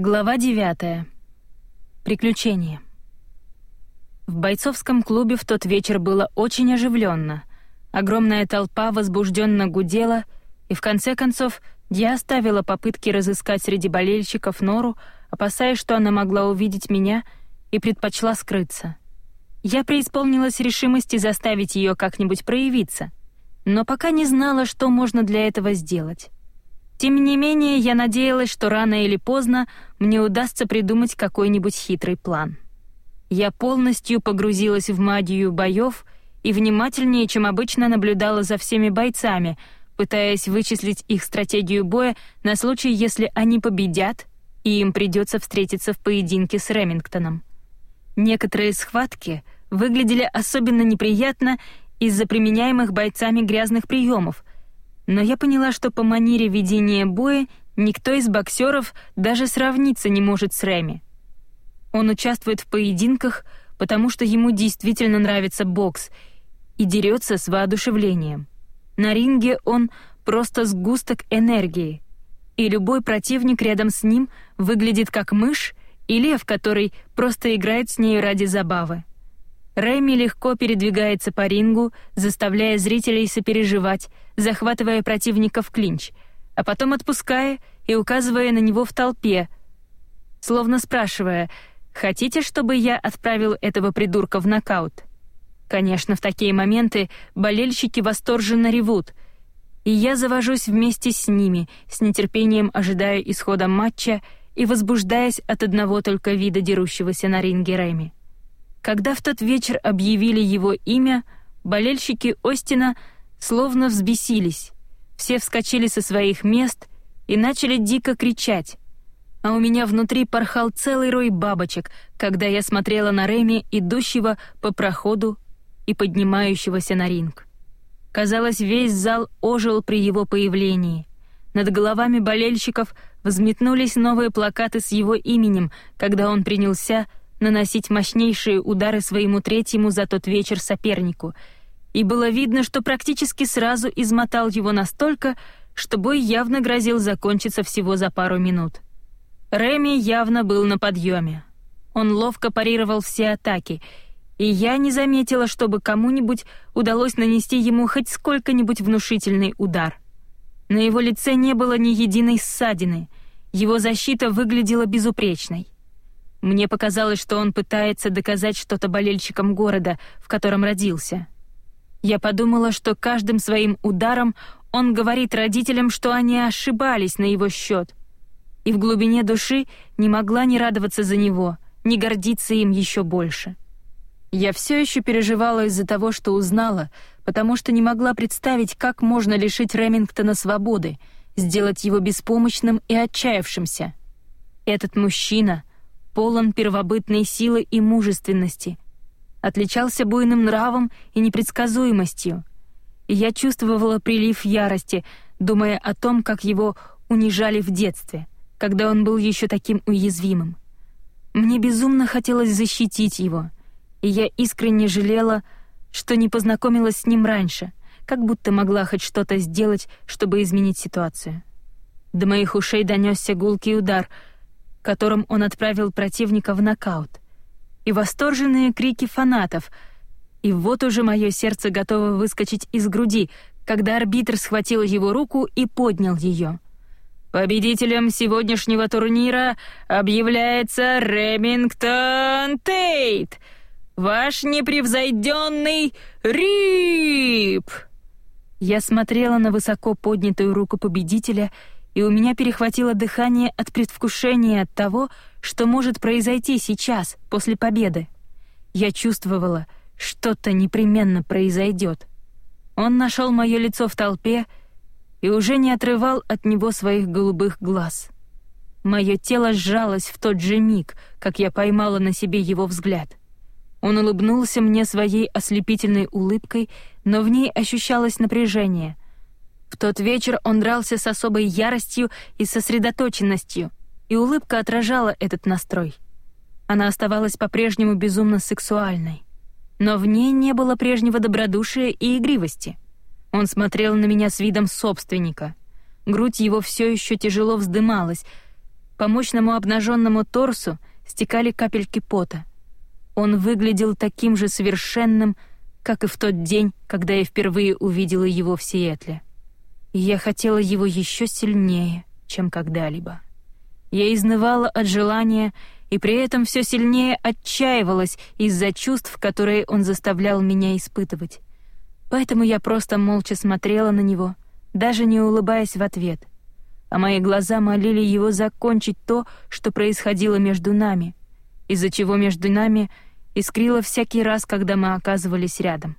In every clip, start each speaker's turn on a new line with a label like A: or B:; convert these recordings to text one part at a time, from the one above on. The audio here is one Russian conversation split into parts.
A: Глава 9. Приключения. В бойцовском клубе в тот вечер было очень оживленно. Огромная толпа возбужденно гудела, и в конце концов я оставила попытки разыскать среди болельщиков Нору, опасаясь, что она могла увидеть меня, и предпочла скрыться. Я преисполнилась решимости заставить ее как-нибудь проявиться, но пока не знала, что можно для этого сделать. Тем не менее, я надеялась, что рано или поздно мне удастся придумать какой-нибудь хитрый план. Я полностью погрузилась в магию боев и внимательнее, чем обычно, наблюдала за всеми бойцами, пытаясь вычислить их стратегию боя на случай, если они победят, и им придется встретиться в поединке с Ремингтоном. Некоторые схватки выглядели особенно неприятно из-за применяемых бойцами грязных приемов, но я поняла, что по манере ведения боя никто из боксеров даже сравниться не может с Рэми. Он участвует в поединках, потому что ему действительно нравится бокс и дерется с воодушевлением. На ринге он просто сгусток энергии, и любой противник рядом с ним выглядит как мышь и лев, который просто играет с нею ради забавы. Рэми легко передвигается по рингу, заставляя зрителей сопереживать, захватывая противника в клинч, а потом отпуская и указывая на него в толпе, словно спрашивая «Хотите, чтобы я отправил этого придурка в нокаут?» Конечно, в такие моменты болельщики восторженно ревут, и я завожусь вместе с ними, с нетерпением ожидая исхода матча и возбуждаясь от одного только вида дерущегося на ринге Рэми. Когда в тот вечер объявили его имя, болельщики Остина словно взбесились. Все вскочили со своих мест и начали дико кричать. А у меня внутри порхал целый рой бабочек, когда я смотрела на Реми, идущего по проходу и поднимающегося на ринг. Казалось, весь зал ожил при его появлении. Над головами болельщиков взметнулись новые плакаты с его именем, когда он принялся наносить мощнейшие удары своему третьему за тот вечер сопернику, и было видно, что практически сразу измотал его настолько, что бой явно грозил закончиться всего за пару минут. Реми явно был на подъеме. Он ловко парировал все атаки, и я не заметила, чтобы кому-нибудь удалось нанести ему хоть сколько-нибудь внушительный удар. На его лице не было ни единой ссадины, его защита выглядела безупречной. Мне показалось, что он пытается доказать что-то болельщикам города, в котором родился. Я подумала, что каждым своим ударом он говорит родителям, что они ошибались на его счет. И в глубине души не могла не радоваться за него, не гордиться им еще больше. Я все еще переживала из-за того, что узнала, потому что не могла представить, как можно лишить Ремингтона свободы, сделать его беспомощным и отчаявшимся. Этот мужчина — полон первобытной силы и мужественности, отличался буйным нравом и непредсказуемостью. И я чувствовала прилив ярости, думая о том, как его унижали в детстве, когда он был еще таким уязвимым. Мне безумно хотелось защитить его, и я искренне жалела, что не познакомилась с ним раньше, как будто могла хоть что-то сделать, чтобы изменить ситуацию. До моих ушей донесся гулкий удар — которым он отправил противника в нокаут, и восторженные крики фанатов. И вот уже мое сердце готово выскочить из груди, когда арбитр схватил его руку и поднял ее. Победителем сегодняшнего турнира объявляется Ремингтон Тейт, ваш непревзойденный Рип. Я смотрела на высоко поднятую руку победителя и у меня перехватило дыхание от предвкушения от того, что может произойти сейчас, после победы. Я чувствовала, что-то непременно произойдет. Он нашел мое лицо в толпе и уже не отрывал от него своих голубых глаз. Мое тело сжалось в тот же миг, как я поймала на себе его взгляд. Он улыбнулся мне своей ослепительной улыбкой, но в ней ощущалось напряжение — тот вечер он дрался с особой яростью и сосредоточенностью, и улыбка отражала этот настрой. Она оставалась по-прежнему безумно сексуальной, но в ней не было прежнего добродушия и игривости. Он смотрел на меня с видом собственника. Грудь его все еще тяжело вздымалась, По мощному обнаженному торсу стекали капельки пота. Он выглядел таким же совершенным, как и в тот день, когда я впервые увидела его в Сиэтле. И я хотела его еще сильнее, чем когда-либо. Я изнывала от желания и при этом все сильнее отчаивалась из-за чувств, которые он заставлял меня испытывать. Поэтому я просто молча смотрела на него, даже не улыбаясь в ответ. А мои глаза молили его закончить то, что происходило между нами, из-за чего между нами искрило всякий раз, когда мы оказывались рядом.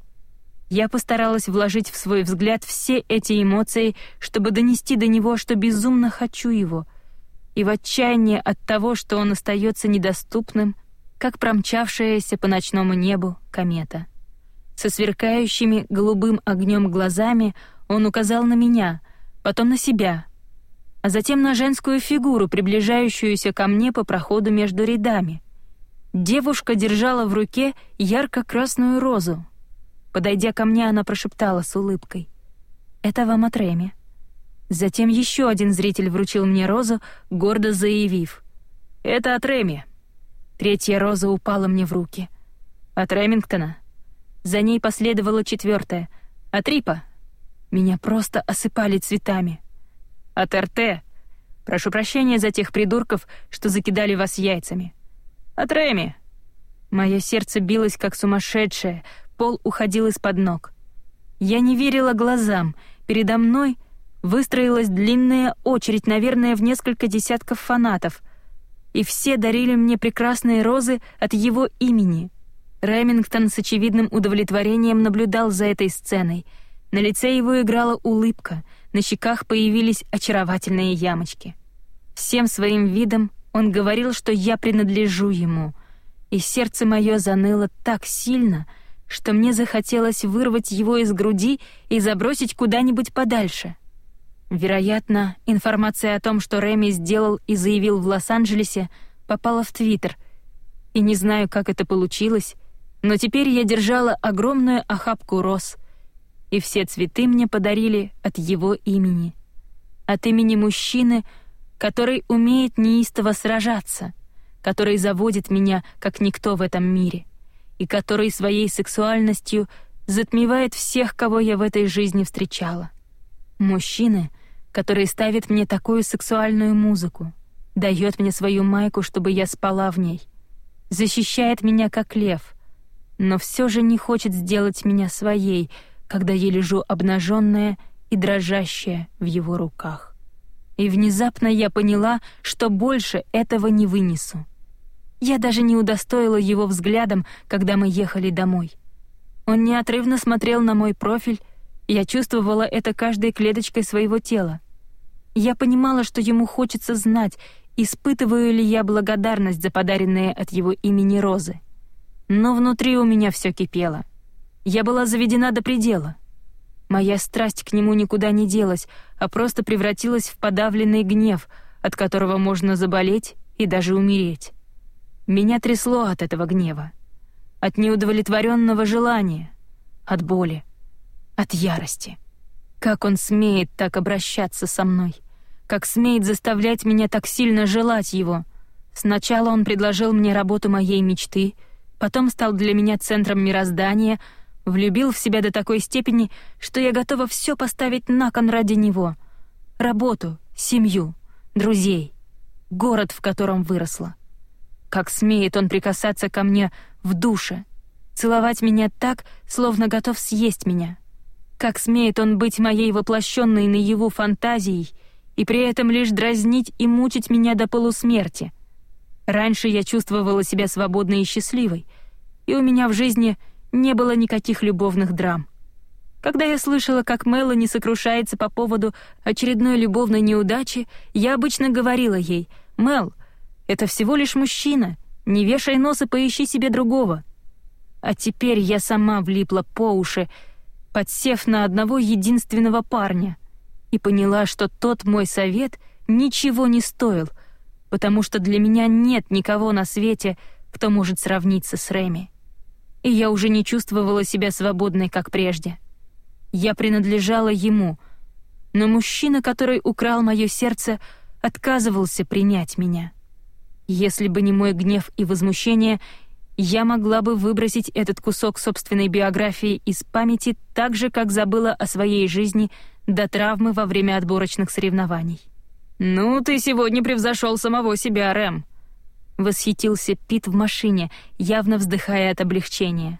A: Я постаралась вложить в свой взгляд все эти эмоции, чтобы донести до него, что безумно хочу его — и в отчаянии от того, что он остается недоступным, как промчавшаяся по ночному небу комета. Со сверкающими голубым огнем глазами он указал на меня, потом на себя, а затем на женскую фигуру, приближающуюся ко мне по проходу между рядами. Девушка держала в руке ярко-красную розу. Подойдя ко мне, она прошептала с улыбкой: "Это вам от Реми". Затем еще один зритель вручил мне розу, гордо заявив. «Это от Реми». Третья роза упала мне в руки. От Ремингтона. За ней последовала четвертая. От Рипа. Меня просто осыпали цветами. От РТ. Прошу прощения за тех придурков, что закидали вас яйцами. От Реми. Мое сердце билось как сумасшедшее, пол уходил из-под ног. Я не верила глазам. Передо мной — выстроилась длинная очередь, наверное, в несколько десятков фанатов, и все дарили мне прекрасные розы от его имени. Ремингтон с очевидным удовлетворением наблюдал за этой сценой. На лице его играла улыбка, на щеках появились очаровательные ямочки. Всем своим видом он говорил, что я принадлежу ему, и сердце мое заныло так сильно, что мне захотелось вырвать его из груди и забросить куда-нибудь подальше. Вероятно, информация о том, что Реми сделал и заявил в Лос-Анджелесе, попала в Твиттер. И не знаю, как это получилось, но теперь я держала огромную охапку роз, и все цветы мне подарили от его имени. От имени мужчины, который умеет неистово сражаться, который заводит меня, как никто в этом мире, и который своей сексуальностью затмевает всех, кого я в этой жизни встречала. Мужчины — который ставит мне такую сексуальную музыку, дает мне свою майку, чтобы я спала в ней, защищает меня как лев, но все же не хочет сделать меня своей, когда я лежу обнаженная и дрожащая в его руках. И внезапно я поняла, что больше этого не вынесу. Я даже не удостоила его взглядом, когда мы ехали домой. Он неотрывно смотрел на мой профиль, я чувствовала это каждой клеточкой своего тела. Я понимала, что ему хочется знать, испытываю ли я благодарность за подаренные от его имени розы. Но внутри у меня все кипело. Я была заведена до предела. Моя страсть к нему никуда не делась, а просто превратилась в подавленный гнев, от которого можно заболеть и даже умереть. Меня трясло от этого гнева, от неудовлетворенного желания, от боли от ярости. Как он смеет так обращаться со мной? Как смеет заставлять меня так сильно желать его? Сначала он предложил мне работу моей мечты, потом стал для меня центром мироздания, влюбил в себя до такой степени, что я готова все поставить на кон ради него. Работу, семью, друзей, город, в котором выросла. Как смеет он прикасаться ко мне в душе, целовать меня так, словно готов съесть меня. Как смеет он быть моей воплощенной наяву фантазией и при этом лишь дразнить и мучить меня до полусмерти? Раньше я чувствовала себя свободной и счастливой, и у меня в жизни не было никаких любовных драм. Когда я слышала, как Мелани сокрушается по поводу очередной любовной неудачи, я обычно говорила ей «Мел, это всего лишь мужчина, не вешай нос и поищи себе другого». А теперь я сама влипла по уши подсев на одного единственного парня, и поняла, что тот мой совет ничего не стоил, потому что для меня нет никого на свете, кто может сравниться с Реми. И я уже не чувствовала себя свободной, как прежде. Я принадлежала ему, но мужчина, который украл мое сердце, отказывался принять меня. Если бы не мой гнев и возмущение, я могла бы выбросить этот кусок собственной биографии из памяти так же, как забыла о своей жизни до травмы во время отборочных соревнований. «Ну, ты сегодня превзошел самого себя, Рэм», — восхитился Пит в машине, явно вздыхая от облегчения.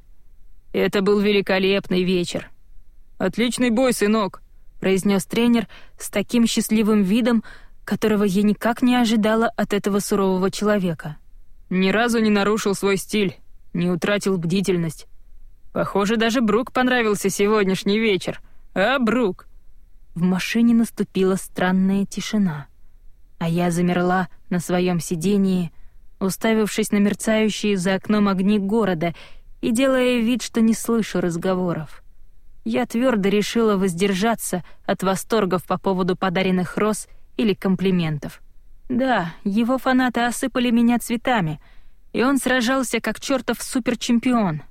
A: «Это был великолепный вечер». «Отличный бой, сынок», — произнес тренер с таким счастливым видом, которого я никак не ожидала от этого сурового человека. «Ни разу не нарушил свой стиль, не утратил бдительность. Похоже, даже Брук понравился сегодняшний вечер. А, Брук?» В машине наступила странная тишина, а я замерла на своем сидении, уставившись на мерцающие за окном огни города и делая вид, что не слышу разговоров. Я твердо решила воздержаться от восторгов по поводу подаренных роз или комплиментов. Да, его фанаты осыпали меня цветами, и он сражался как чертов суперчемпион.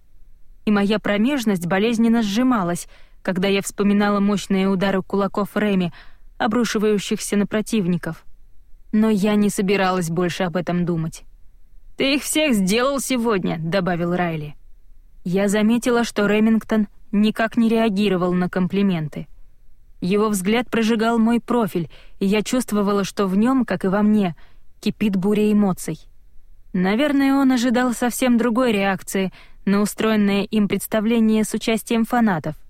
A: И моя промежность болезненно сжималась — когда я вспоминала мощные удары кулаков Реми, обрушивающихся на противников. Но я не собиралась больше об этом думать. «Ты их всех сделал сегодня», — добавил Райли. Я заметила, что Ремингтон никак не реагировал на комплименты. Его взгляд прожигал мой профиль, и я чувствовала, что в нем, как и во мне, кипит буря эмоций. Наверное, он ожидал совсем другой реакции на устроенное им представление с участием фанатов —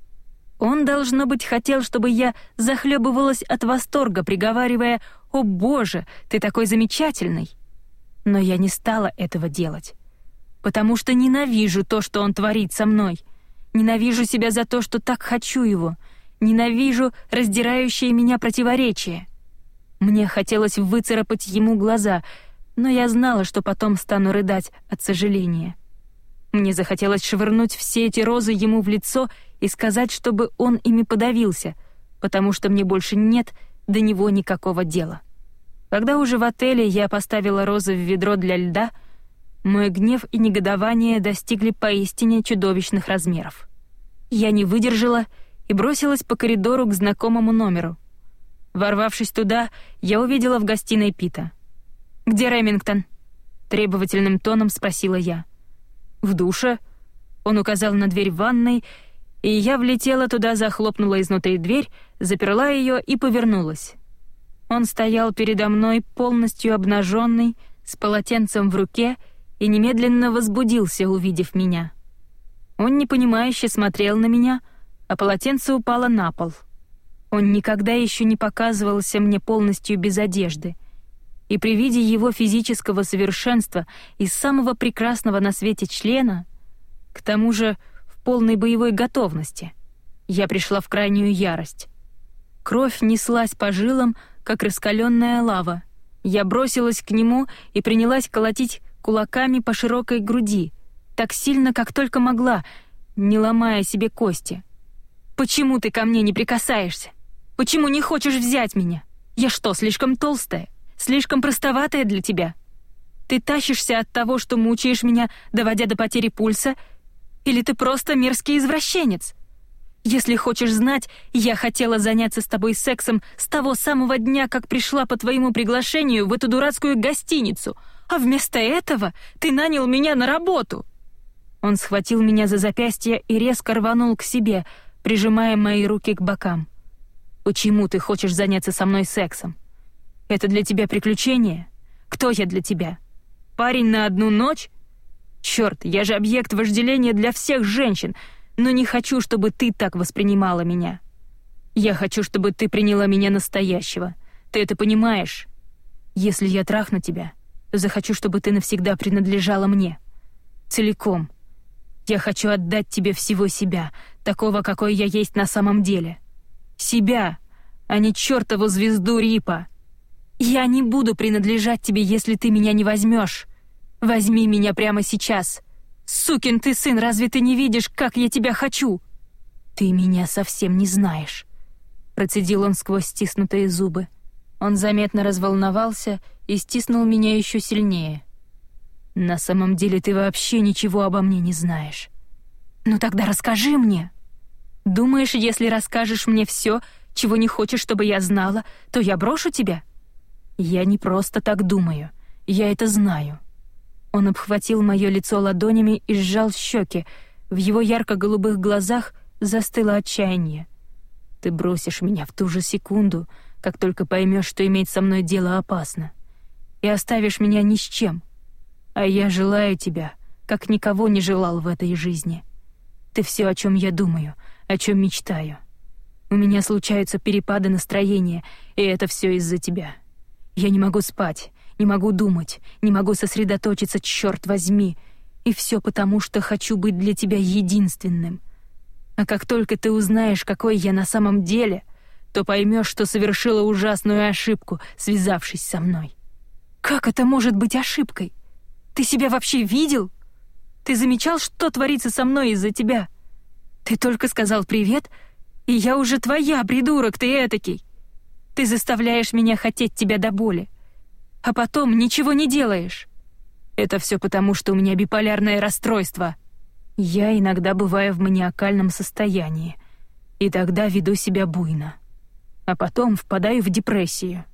A: он, должно быть, хотел, чтобы я захлебывалась от восторга, приговаривая «О боже, ты такой замечательный!» Но я не стала этого делать, потому что ненавижу то, что он творит со мной. Ненавижу себя за то, что так хочу его. Ненавижу раздирающие меня противоречия. Мне хотелось выцарапать ему глаза, но я знала, что потом стану рыдать от сожаления. Мне захотелось швырнуть все эти розы ему в лицо и сказать, чтобы он ими подавился, потому что мне больше нет до него никакого дела. Когда уже в отеле я поставила розы в ведро для льда, мой гнев и негодование достигли поистине чудовищных размеров. Я не выдержала и бросилась по коридору к знакомому номеру. Ворвавшись туда, я увидела в гостиной Пита. «Где Ремингтон?» — требовательным тоном спросила я. «В душе?» Он указал на дверь ванной, и я влетела туда, захлопнула изнутри дверь, заперла ее и повернулась. Он стоял передо мной полностью обнаженный, с полотенцем в руке, и немедленно возбудился, увидев меня. Он непонимающе смотрел на меня, а полотенце упало на пол. Он никогда еще не показывался мне полностью без одежды, и при виде его физического совершенства и самого прекрасного на свете члена, к тому же полной боевой готовности. Я пришла в крайнюю ярость. Кровь неслась по жилам, как раскаленная лава. Я бросилась к нему и принялась колотить кулаками по широкой груди, так сильно, как только могла, не ломая себе кости. «Почему ты ко мне не прикасаешься? Почему не хочешь взять меня? Я что, слишком толстая? Слишком простоватая для тебя? Ты тащишься от того, что мучаешь меня, доводя до потери пульса, или ты просто мерзкий извращенец? Если хочешь знать, я хотела заняться с тобой сексом с того самого дня, как пришла по твоему приглашению в эту дурацкую гостиницу, а вместо этого ты нанял меня на работу». Он схватил меня за запястье и резко рванул к себе, прижимая мои руки к бокам. «Почему ты хочешь заняться со мной сексом? Это для тебя приключение? Кто я для тебя? Парень на одну ночь? Черт, я же объект вожделения для всех женщин, но не хочу, чтобы ты так воспринимала меня. Я хочу, чтобы ты приняла меня настоящего. Ты это понимаешь? Если я трахну тебя, захочу, чтобы ты навсегда принадлежала мне. Целиком. Я хочу отдать тебе всего себя, такого, какой я есть на самом деле. Себя, а не чертову звезду Рипа. Я не буду принадлежать тебе, если ты меня не возьмешь. Возьми меня прямо сейчас. Сукин ты сын, разве ты не видишь, как я тебя хочу? Ты меня совсем не знаешь, процедил он сквозь стиснутые зубы. Он заметно разволновался и стиснул меня еще сильнее. На самом деле ты вообще ничего обо мне не знаешь. Ну тогда расскажи мне. Думаешь, если расскажешь мне все, чего не хочешь, чтобы я знала, то я брошу тебя? Я не просто так думаю, я это знаю. Он обхватил мое лицо ладонями и сжал щеки. В его ярко-голубых глазах застыло отчаяние. Ты бросишь меня в ту же секунду, как только поймешь, что иметь со мной дело опасно, и оставишь меня ни с чем. А я желаю тебя, как никого не желал в этой жизни. Ты все, о чем я думаю, о чем мечтаю. У меня случаются перепады настроения, и это все из-за тебя. Я не могу спать, не могу думать, не могу сосредоточиться, черт возьми. И все потому, что хочу быть для тебя единственным. А как только ты узнаешь, какой я на самом деле, то поймешь, что совершила ужасную ошибку, связавшись со мной. Как это может быть ошибкой? Ты себя вообще видел? Ты замечал, что творится со мной из-за тебя? Ты только сказал привет, и я уже твоя, придурок ты этакий. Ты заставляешь меня хотеть тебя до боли. А потом ничего не делаешь. Это все потому, что у меня биполярное расстройство. Я иногда бываю в маниакальном состоянии, и тогда веду себя буйно. А потом впадаю в депрессию.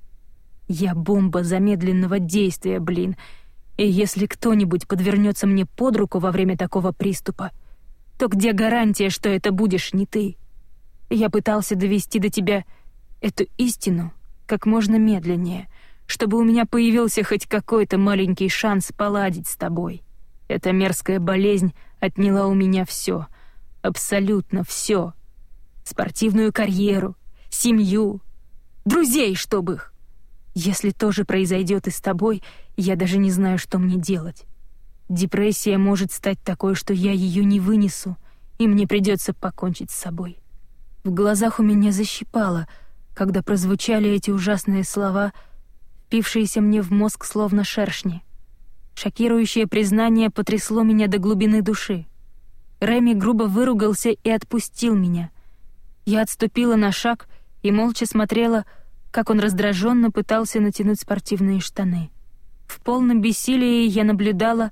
A: Я бомба замедленного действия, блин. И если кто-нибудь подвернется мне под руку во время такого приступа, то где гарантия, что это будешь не ты? Я пытался довести до тебя эту истину как можно медленнее, чтобы у меня появился хоть какой-то маленький шанс поладить с тобой. Эта мерзкая болезнь отняла у меня все, абсолютно все. Спортивную карьеру, семью, друзей, чтобы их. Если тоже произойдет и с тобой, я даже не знаю, что мне делать. Депрессия может стать такой, что я ее не вынесу, и мне придется покончить с собой. В глазах у меня защипало — когда прозвучали эти ужасные слова, впившиеся мне в мозг словно шершни. Шокирующее признание потрясло меня до глубины души. Реми грубо выругался и отпустил меня. Я отступила на шаг и молча смотрела, как он раздраженно пытался натянуть спортивные штаны. В полном бессилии я наблюдала,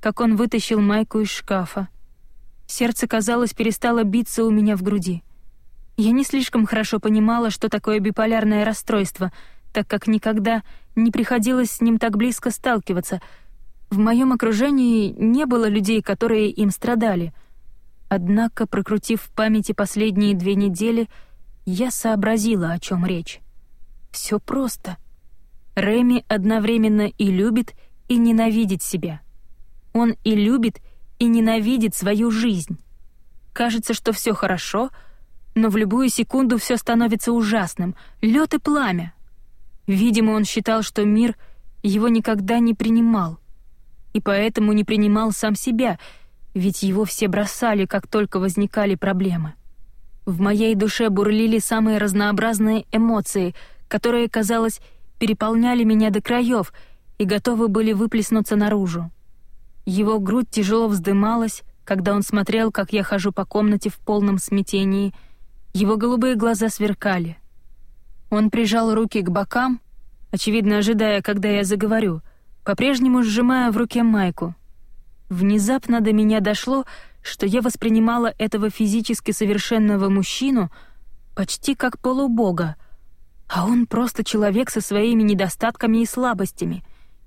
A: как он вытащил майку из шкафа. Сердце, казалось, перестало биться у меня в груди — я не слишком хорошо понимала, что такое биполярное расстройство, так как никогда не приходилось с ним так близко сталкиваться. В моем окружении не было людей, которые им страдали. Однако, прокрутив в памяти последние две недели, я сообразила, о чем речь. Все просто. Реми одновременно и любит, и ненавидит себя. Он и любит, и ненавидит свою жизнь. Кажется, что все хорошо — но в любую секунду все становится ужасным, лед и пламя. Видимо, он считал, что мир его никогда не принимал, и поэтому не принимал сам себя, ведь его все бросали, как только возникали проблемы. В моей душе бурлили самые разнообразные эмоции, которые, казалось, переполняли меня до краев и готовы были выплеснуться наружу. Его грудь тяжело вздымалась, когда он смотрел, как я хожу по комнате в полном смятении — его голубые глаза сверкали. Он прижал руки к бокам, очевидно ожидая, когда я заговорю, по-прежнему сжимая в руке майку. Внезапно до меня дошло, что я воспринимала этого физически совершенного мужчину почти как полубога, а он просто человек со своими недостатками и слабостями,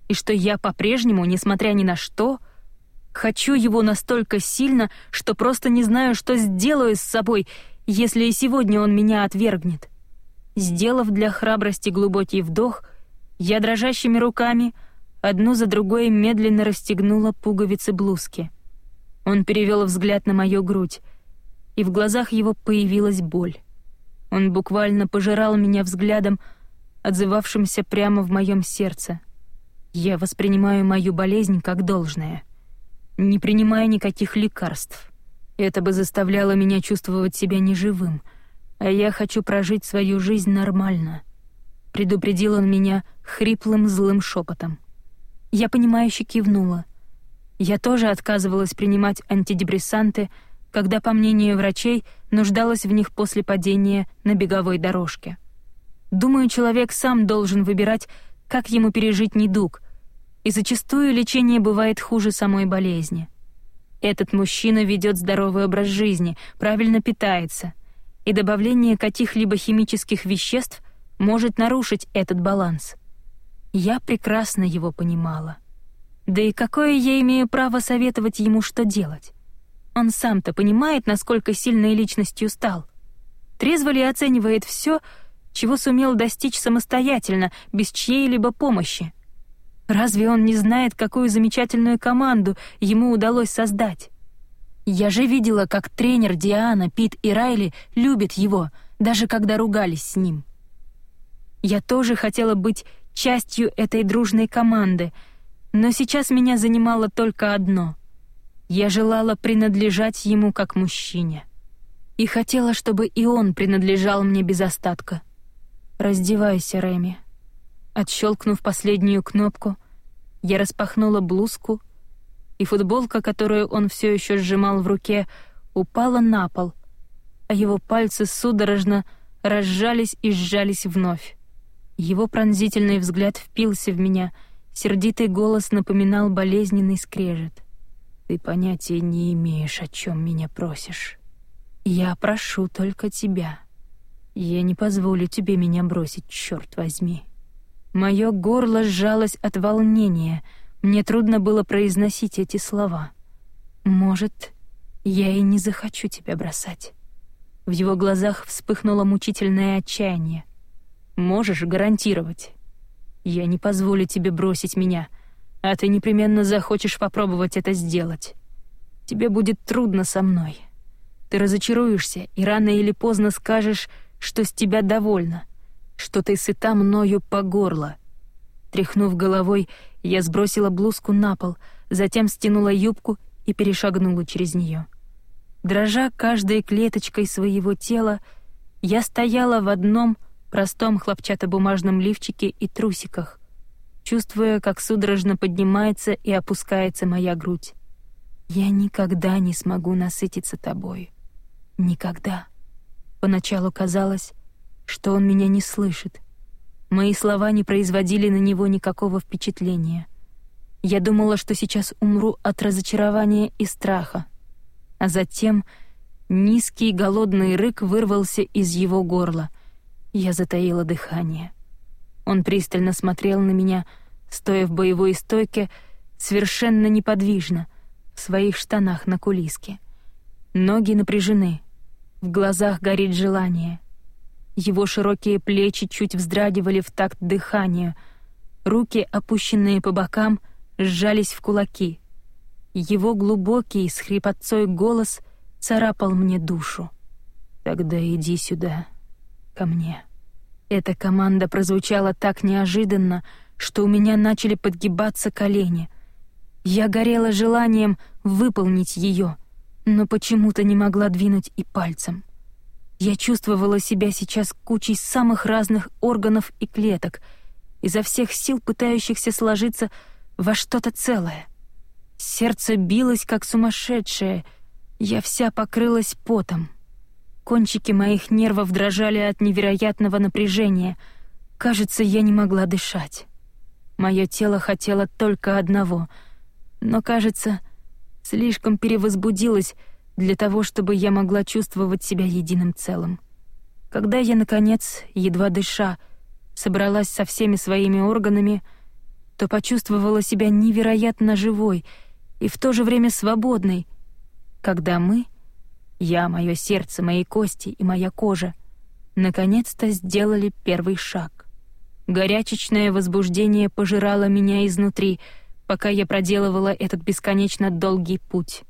A: и что я по-прежнему, несмотря ни на что, хочу его настолько сильно, что просто не знаю, что сделаю с собой — если и сегодня он меня отвергнет. Сделав для храбрости глубокий вдох, я дрожащими руками одну за другой медленно расстегнула пуговицы блузки. Он перевел взгляд на мою грудь, и в глазах его появилась боль. Он буквально пожирал меня взглядом, отзывавшимся прямо в моем сердце. Я воспринимаю мою болезнь как должное, не принимая никаких лекарств. Это бы заставляло меня чувствовать себя неживым, а я хочу прожить свою жизнь нормально. Предупредил он меня хриплым злым шепотом. Я понимающе кивнула. Я тоже отказывалась принимать антидепрессанты, когда, по мнению врачей, нуждалась в них после падения на беговой дорожке. Думаю, человек сам должен выбирать, как ему пережить недуг, и зачастую лечение бывает хуже самой болезни. Этот мужчина ведет здоровый образ жизни, правильно питается, и добавление каких-либо химических веществ может нарушить этот баланс. Я прекрасно его понимала. Да и какое я имею право советовать ему, что делать? Он сам-то понимает, насколько сильной личностью стал. Трезво ли оценивает все, чего сумел достичь самостоятельно, без чьей-либо помощи? Разве он не знает, какую замечательную команду ему удалось создать? Я же видела, как тренер Диана, Пит и Райли любят его, даже когда ругались с ним. Я тоже хотела быть частью этой дружной команды, но сейчас меня занимало только одно. Я желала принадлежать ему как мужчине. И хотела, чтобы и он принадлежал мне без остатка. «Раздевайся, Реми», Отщелкнув последнюю кнопку, я распахнула блузку, и футболка, которую он все еще сжимал в руке, упала на пол, а его пальцы судорожно разжались и сжались вновь. Его пронзительный взгляд впился в меня, сердитый голос напоминал болезненный скрежет. «Ты понятия не имеешь, о чем меня просишь. Я прошу только тебя. Я не позволю тебе меня бросить, черт возьми». Мое горло сжалось от волнения. Мне трудно было произносить эти слова. Может, я и не захочу тебя бросать. В его глазах вспыхнуло мучительное отчаяние. Можешь гарантировать? Я не позволю тебе бросить меня, а ты непременно захочешь попробовать это сделать. Тебе будет трудно со мной. Ты разочаруешься и рано или поздно скажешь, что с тебя довольна — что ты сыта мною по горло. Тряхнув головой, я сбросила блузку на пол, затем стянула юбку и перешагнула через нее. Дрожа каждой клеточкой своего тела, я стояла в одном простом хлопчатобумажном лифчике и трусиках, чувствуя, как судорожно поднимается и опускается моя грудь. Я никогда не смогу насытиться тобой. Никогда. Поначалу казалось, что он меня не слышит. Мои слова не производили на него никакого впечатления. Я думала, что сейчас умру от разочарования и страха. А затем низкий голодный рык вырвался из его горла. Я затаила дыхание. Он пристально смотрел на меня, стоя в боевой стойке, совершенно неподвижно, в своих штанах на кулиске. Ноги напряжены, в глазах горит желание — его широкие плечи чуть вздрагивали в такт дыхания. Руки, опущенные по бокам, сжались в кулаки. Его глубокий, с хрипотцой голос царапал мне душу. «Тогда иди сюда, ко мне». Эта команда прозвучала так неожиданно, что у меня начали подгибаться колени. Я горела желанием выполнить ее, но почему-то не могла двинуть и пальцем. Я чувствовала себя сейчас кучей самых разных органов и клеток, изо всех сил пытающихся сложиться во что-то целое. Сердце билось, как сумасшедшее, я вся покрылась потом. Кончики моих нервов дрожали от невероятного напряжения. Кажется, я не могла дышать. Мое тело хотело только одного, но, кажется, слишком перевозбудилось, для того, чтобы я могла чувствовать себя единым целым. Когда я, наконец, едва дыша, собралась со всеми своими органами, то почувствовала себя невероятно живой и в то же время свободной, когда мы, я, мое сердце, мои кости и моя кожа, наконец-то сделали первый шаг. Горячечное возбуждение пожирало меня изнутри, пока я проделывала этот бесконечно долгий путь.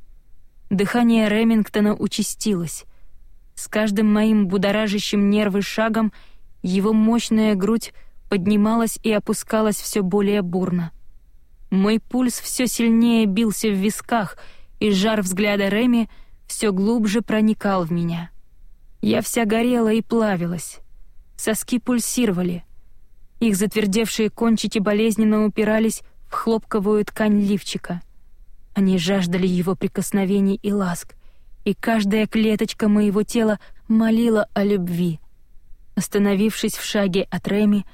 A: Дыхание Ремингтона участилось. С каждым моим будоражащим нервы шагом его мощная грудь поднималась и опускалась все более бурно. Мой пульс все сильнее бился в висках, и жар взгляда Реми все глубже проникал в меня. Я вся горела и плавилась. Соски пульсировали. Их затвердевшие кончики болезненно упирались в хлопковую ткань лифчика. Они жаждали его прикосновений и ласк, и каждая клеточка моего тела молила о любви. Остановившись в шаге от Реми,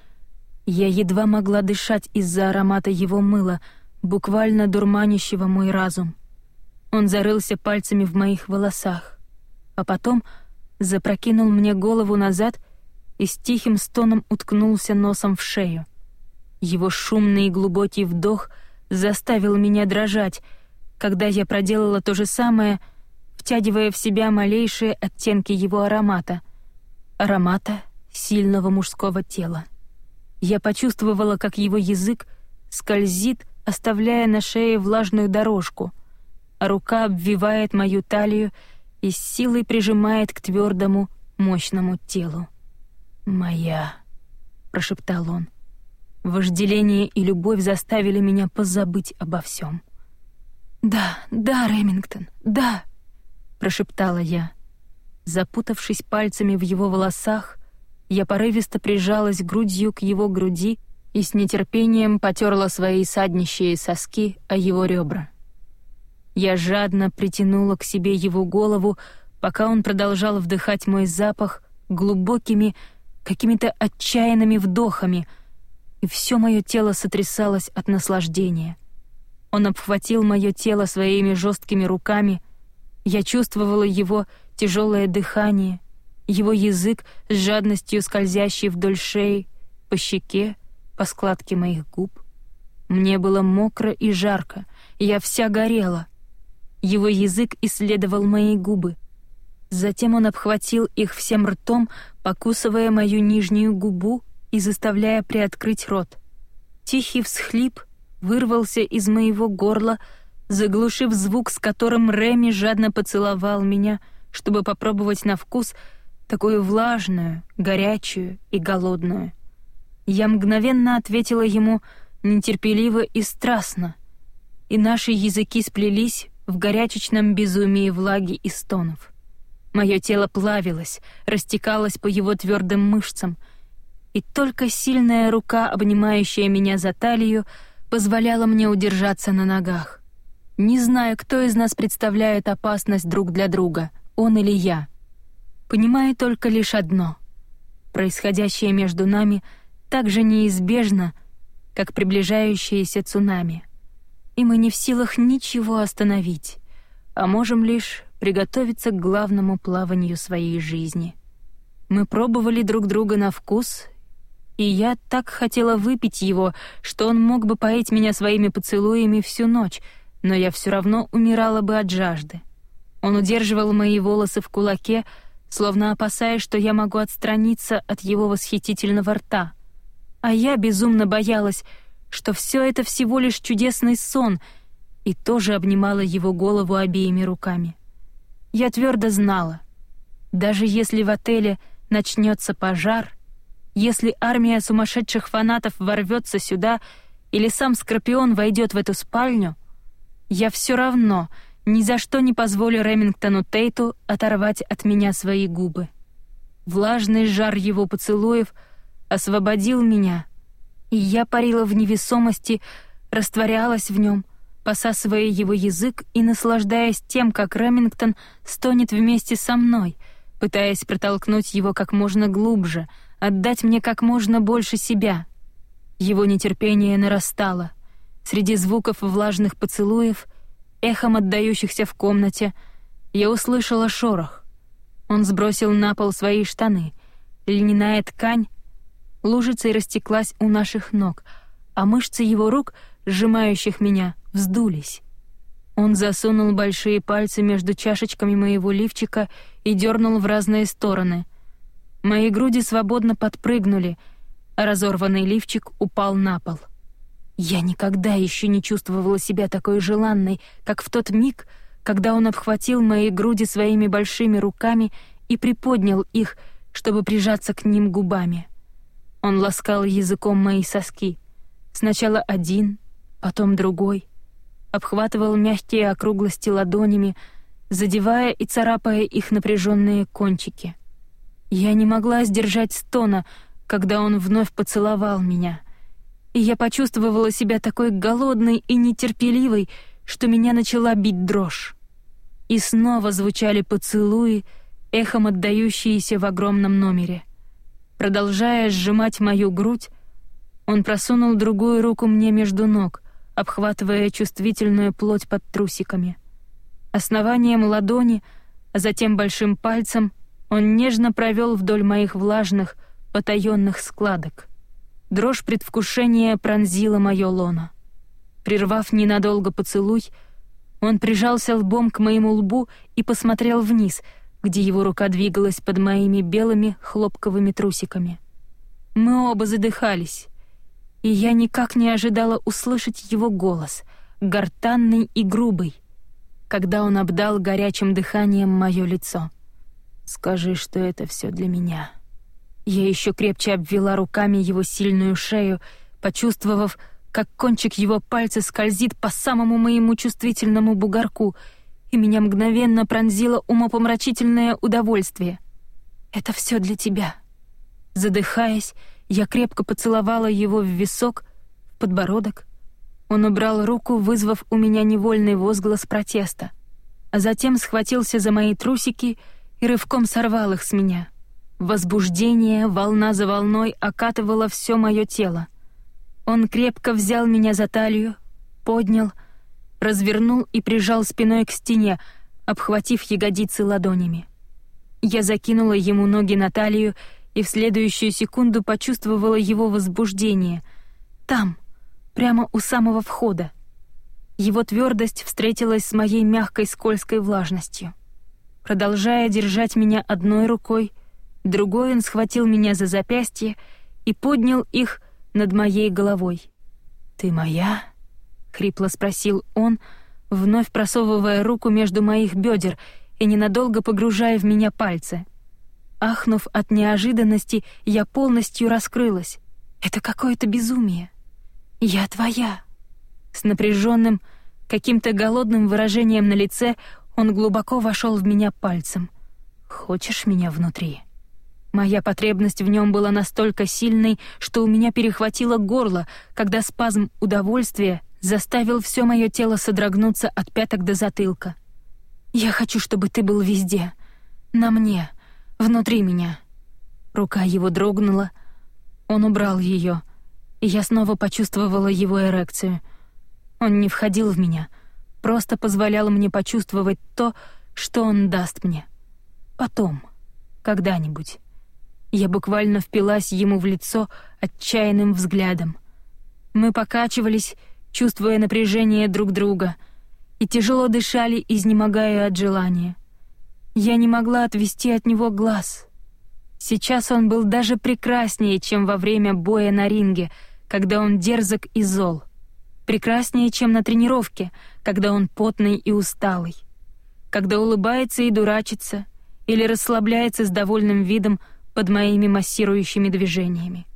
A: я едва могла дышать из-за аромата его мыла, буквально дурманящего мой разум. Он зарылся пальцами в моих волосах, а потом запрокинул мне голову назад и с тихим стоном уткнулся носом в шею. Его шумный и глубокий вдох заставил меня дрожать, когда я проделала то же самое, втягивая в себя малейшие оттенки его аромата. Аромата сильного мужского тела. Я почувствовала, как его язык скользит, оставляя на шее влажную дорожку, рука обвивает мою талию и с силой прижимает к твердому, мощному телу. «Моя», — прошептал он. Вожделение и любовь заставили меня позабыть обо всем. «Да, да, Ремингтон, да!» — прошептала я. Запутавшись пальцами в его волосах, я порывисто прижалась грудью к его груди и с нетерпением потерла свои саднищие соски о его ребра. Я жадно притянула к себе его голову, пока он продолжал вдыхать мой запах глубокими, какими-то отчаянными вдохами — и все мое тело сотрясалось от наслаждения. Он обхватил мое тело своими жесткими руками, я чувствовала его тяжелое дыхание, его язык с жадностью скользящий вдоль шеи, по щеке, по складке моих губ. Мне было мокро и жарко, я вся горела. Его язык исследовал мои губы. Затем он обхватил их всем ртом, покусывая мою нижнюю губу и заставляя приоткрыть рот. Тихий всхлип вырвался из моего горла, заглушив звук, с которым Реми жадно поцеловал меня, чтобы попробовать на вкус такую влажную, горячую и голодную. Я мгновенно ответила ему нетерпеливо и страстно, и наши языки сплелись в горячечном безумии влаги и стонов. Мое тело плавилось, растекалось по его твердым мышцам — и только сильная рука, обнимающая меня за талию, позволяла мне удержаться на ногах. Не знаю, кто из нас представляет опасность друг для друга, он или я. Понимаю только лишь одно. Происходящее между нами так же неизбежно, как приближающееся цунами. И мы не в силах ничего остановить, а можем лишь приготовиться к главному плаванию своей жизни. Мы пробовали друг друга на вкус и я так хотела выпить его, что он мог бы поить меня своими поцелуями всю ночь, но я все равно умирала бы от жажды. Он удерживал мои волосы в кулаке, словно опасаясь, что я могу отстраниться от его восхитительного рта. А я безумно боялась, что все это всего лишь чудесный сон, и тоже обнимала его голову обеими руками. Я твердо знала, даже если в отеле начнется пожар — если армия сумасшедших фанатов ворвется сюда или сам Скорпион войдет в эту спальню, я все равно ни за что не позволю Ремингтону Тейту оторвать от меня свои губы. Влажный жар его поцелуев освободил меня, и я парила в невесомости, растворялась в нем, посасывая его язык и наслаждаясь тем, как Ремингтон стонет вместе со мной, пытаясь протолкнуть его как можно глубже — отдать мне как можно больше себя. Его нетерпение нарастало. Среди звуков влажных поцелуев, эхом отдающихся в комнате, я услышала шорох. Он сбросил на пол свои штаны. Льняная ткань лужицей растеклась у наших ног, а мышцы его рук, сжимающих меня, вздулись. Он засунул большие пальцы между чашечками моего лифчика и дернул в разные стороны — Мои груди свободно подпрыгнули, а разорванный лифчик упал на пол. Я никогда еще не чувствовала себя такой желанной, как в тот миг, когда он обхватил мои груди своими большими руками и приподнял их, чтобы прижаться к ним губами. Он ласкал языком мои соски. Сначала один, потом другой. Обхватывал мягкие округлости ладонями, задевая и царапая их напряженные кончики — я не могла сдержать стона, когда он вновь поцеловал меня. И я почувствовала себя такой голодной и нетерпеливой, что меня начала бить дрожь. И снова звучали поцелуи, эхом отдающиеся в огромном номере. Продолжая сжимать мою грудь, он просунул другую руку мне между ног, обхватывая чувствительную плоть под трусиками. Основанием ладони, а затем большим пальцем — он нежно провел вдоль моих влажных, потаенных складок. дрожь предвкушения пронзила моё лоно. Прервав ненадолго поцелуй, он прижался лбом к моему лбу и посмотрел вниз, где его рука двигалась под моими белыми хлопковыми трусиками. Мы оба задыхались, и я никак не ожидала услышать его голос, гортанный и грубый, когда он обдал горячим дыханием мое лицо. «Скажи, что это все для меня». Я еще крепче обвела руками его сильную шею, почувствовав, как кончик его пальца скользит по самому моему чувствительному бугорку, и меня мгновенно пронзило умопомрачительное удовольствие. «Это все для тебя». Задыхаясь, я крепко поцеловала его в висок, в подбородок. Он убрал руку, вызвав у меня невольный возглас протеста, а затем схватился за мои трусики и рывком сорвал их с меня. Возбуждение волна за волной окатывало все мое тело. Он крепко взял меня за талию, поднял, развернул и прижал спиной к стене, обхватив ягодицы ладонями. Я закинула ему ноги на талию и в следующую секунду почувствовала его возбуждение. Там, прямо у самого входа. Его твердость встретилась с моей мягкой скользкой влажностью. Продолжая держать меня одной рукой, другой он схватил меня за запястье и поднял их над моей головой. «Ты моя?» — хрипло спросил он, вновь просовывая руку между моих бедер и ненадолго погружая в меня пальцы. Ахнув от неожиданности, я полностью раскрылась. «Это какое-то безумие. Я твоя». С напряженным, каким-то голодным выражением на лице он глубоко вошел в меня пальцем. «Хочешь меня внутри?» Моя потребность в нем была настолько сильной, что у меня перехватило горло, когда спазм удовольствия заставил все мое тело содрогнуться от пяток до затылка. «Я хочу, чтобы ты был везде. На мне. Внутри меня». Рука его дрогнула. Он убрал ее, и я снова почувствовала его эрекцию. Он не входил в меня, просто позволял мне почувствовать то, что он даст мне. Потом. Когда-нибудь. Я буквально впилась ему в лицо отчаянным взглядом. Мы покачивались, чувствуя напряжение друг друга, и тяжело дышали, изнемогая от желания. Я не могла отвести от него глаз. Сейчас он был даже прекраснее, чем во время боя на ринге, когда он дерзок и зол. Прекраснее, чем на тренировке, когда он потный и усталый. Когда улыбается и дурачится, или расслабляется с довольным видом, под моими массирующими движениями.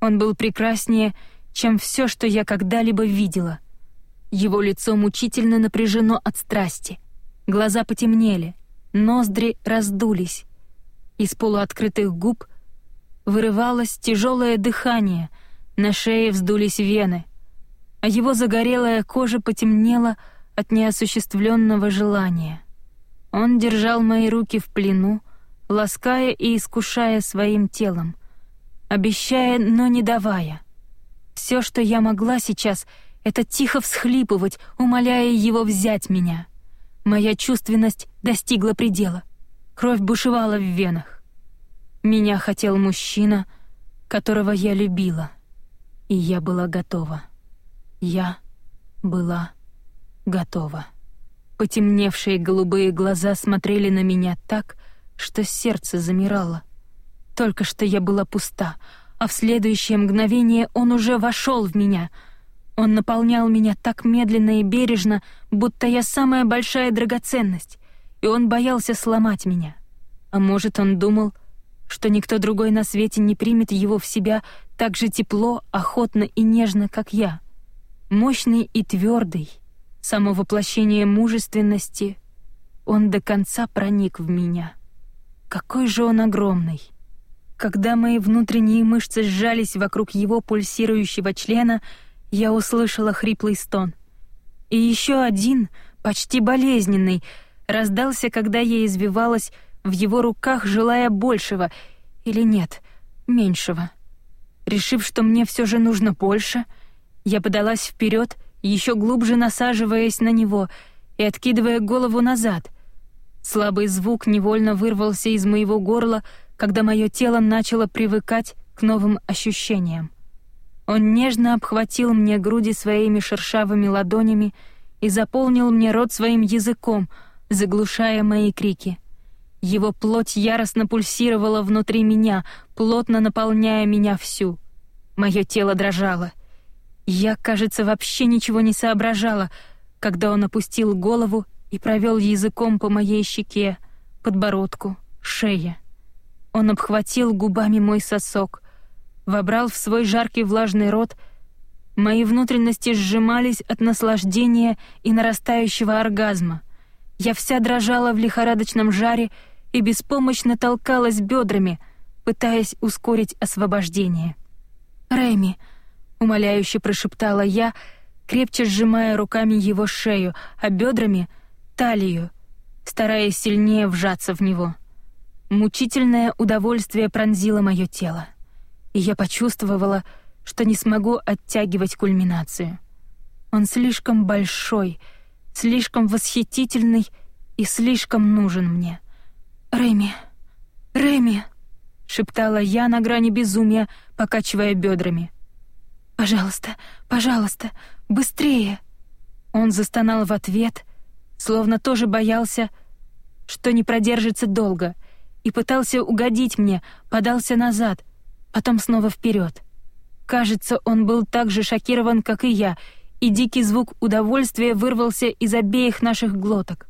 A: Он был прекраснее, чем все, что я когда-либо видела. Его лицо мучительно напряжено от страсти. Глаза потемнели, ноздри раздулись. Из полуоткрытых губ вырывалось тяжелое дыхание, на шее вздулись вены, а его загорелая кожа потемнела от неосуществленного желания. Он держал мои руки в плену, лаская и искушая своим телом, обещая, но не давая. Все, что я могла сейчас, это тихо всхлипывать, умоляя его взять меня. Моя чувственность достигла предела. Кровь бушевала в венах. Меня хотел мужчина, которого я любила. И я была готова. Я была готова. Потемневшие голубые глаза смотрели на меня так, что сердце замирало. Только что я была пуста, а в следующее мгновение он уже вошел в меня. Он наполнял меня так медленно и бережно, будто я самая большая драгоценность, и он боялся сломать меня. А может, он думал, что никто другой на свете не примет его в себя так же тепло, охотно и нежно, как я. Мощный и твердый, само воплощение мужественности, он до конца проник в меня. Какой же он огромный! Когда мои внутренние мышцы сжались вокруг его пульсирующего члена, я услышала хриплый стон. И еще один, почти болезненный, раздался, когда я извивалась в его руках, желая большего, или нет, меньшего. Решив, что мне все же нужно больше, я подалась вперед, еще глубже насаживаясь на него и откидывая голову назад, Слабый звук невольно вырвался из моего горла, когда мое тело начало привыкать к новым ощущениям. Он нежно обхватил мне груди своими шершавыми ладонями и заполнил мне рот своим языком, заглушая мои крики. Его плоть яростно пульсировала внутри меня, плотно наполняя меня всю. Мое тело дрожало. Я, кажется, вообще ничего не соображала, когда он опустил голову и провел языком по моей щеке, подбородку, шее. Он обхватил губами мой сосок, вобрал в свой жаркий влажный рот. Мои внутренности сжимались от наслаждения и нарастающего оргазма. Я вся дрожала в лихорадочном жаре и беспомощно толкалась бедрами, пытаясь ускорить освобождение. «Рэми», — умоляюще прошептала я, крепче сжимая руками его шею, а бедрами — талию, стараясь сильнее вжаться в него. Мучительное удовольствие пронзило мое тело и я почувствовала, что не смогу оттягивать кульминацию. Он слишком большой, слишком восхитительный и слишком нужен мне. «Рэми! Рэми!» — шептала я на грани безумия, покачивая бедрами. «Пожалуйста, пожалуйста, быстрее!» Он застонал в ответ, словно тоже боялся, что не продержится долго, и пытался угодить мне, подался назад — потом снова вперед. Кажется, он был так же шокирован, как и я, и дикий звук удовольствия вырвался из обеих наших глоток.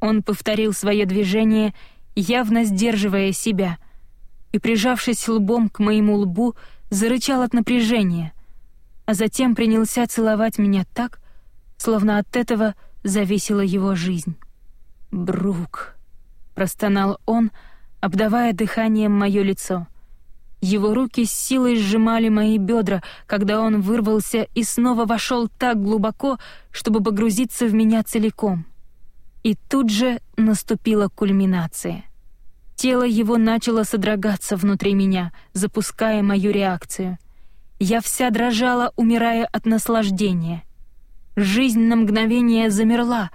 A: Он повторил свое движение, явно сдерживая себя, и, прижавшись лбом к моему лбу, зарычал от напряжения, а затем принялся целовать меня так, словно от этого зависела его жизнь. «Брук», — простонал он, обдавая дыханием мое лицо — его руки с силой сжимали мои бедра, когда он вырвался и снова вошел так глубоко, чтобы погрузиться в меня целиком. И тут же наступила кульминация. Тело его начало содрогаться внутри меня, запуская мою реакцию. Я вся дрожала, умирая от наслаждения. Жизнь на мгновение замерла,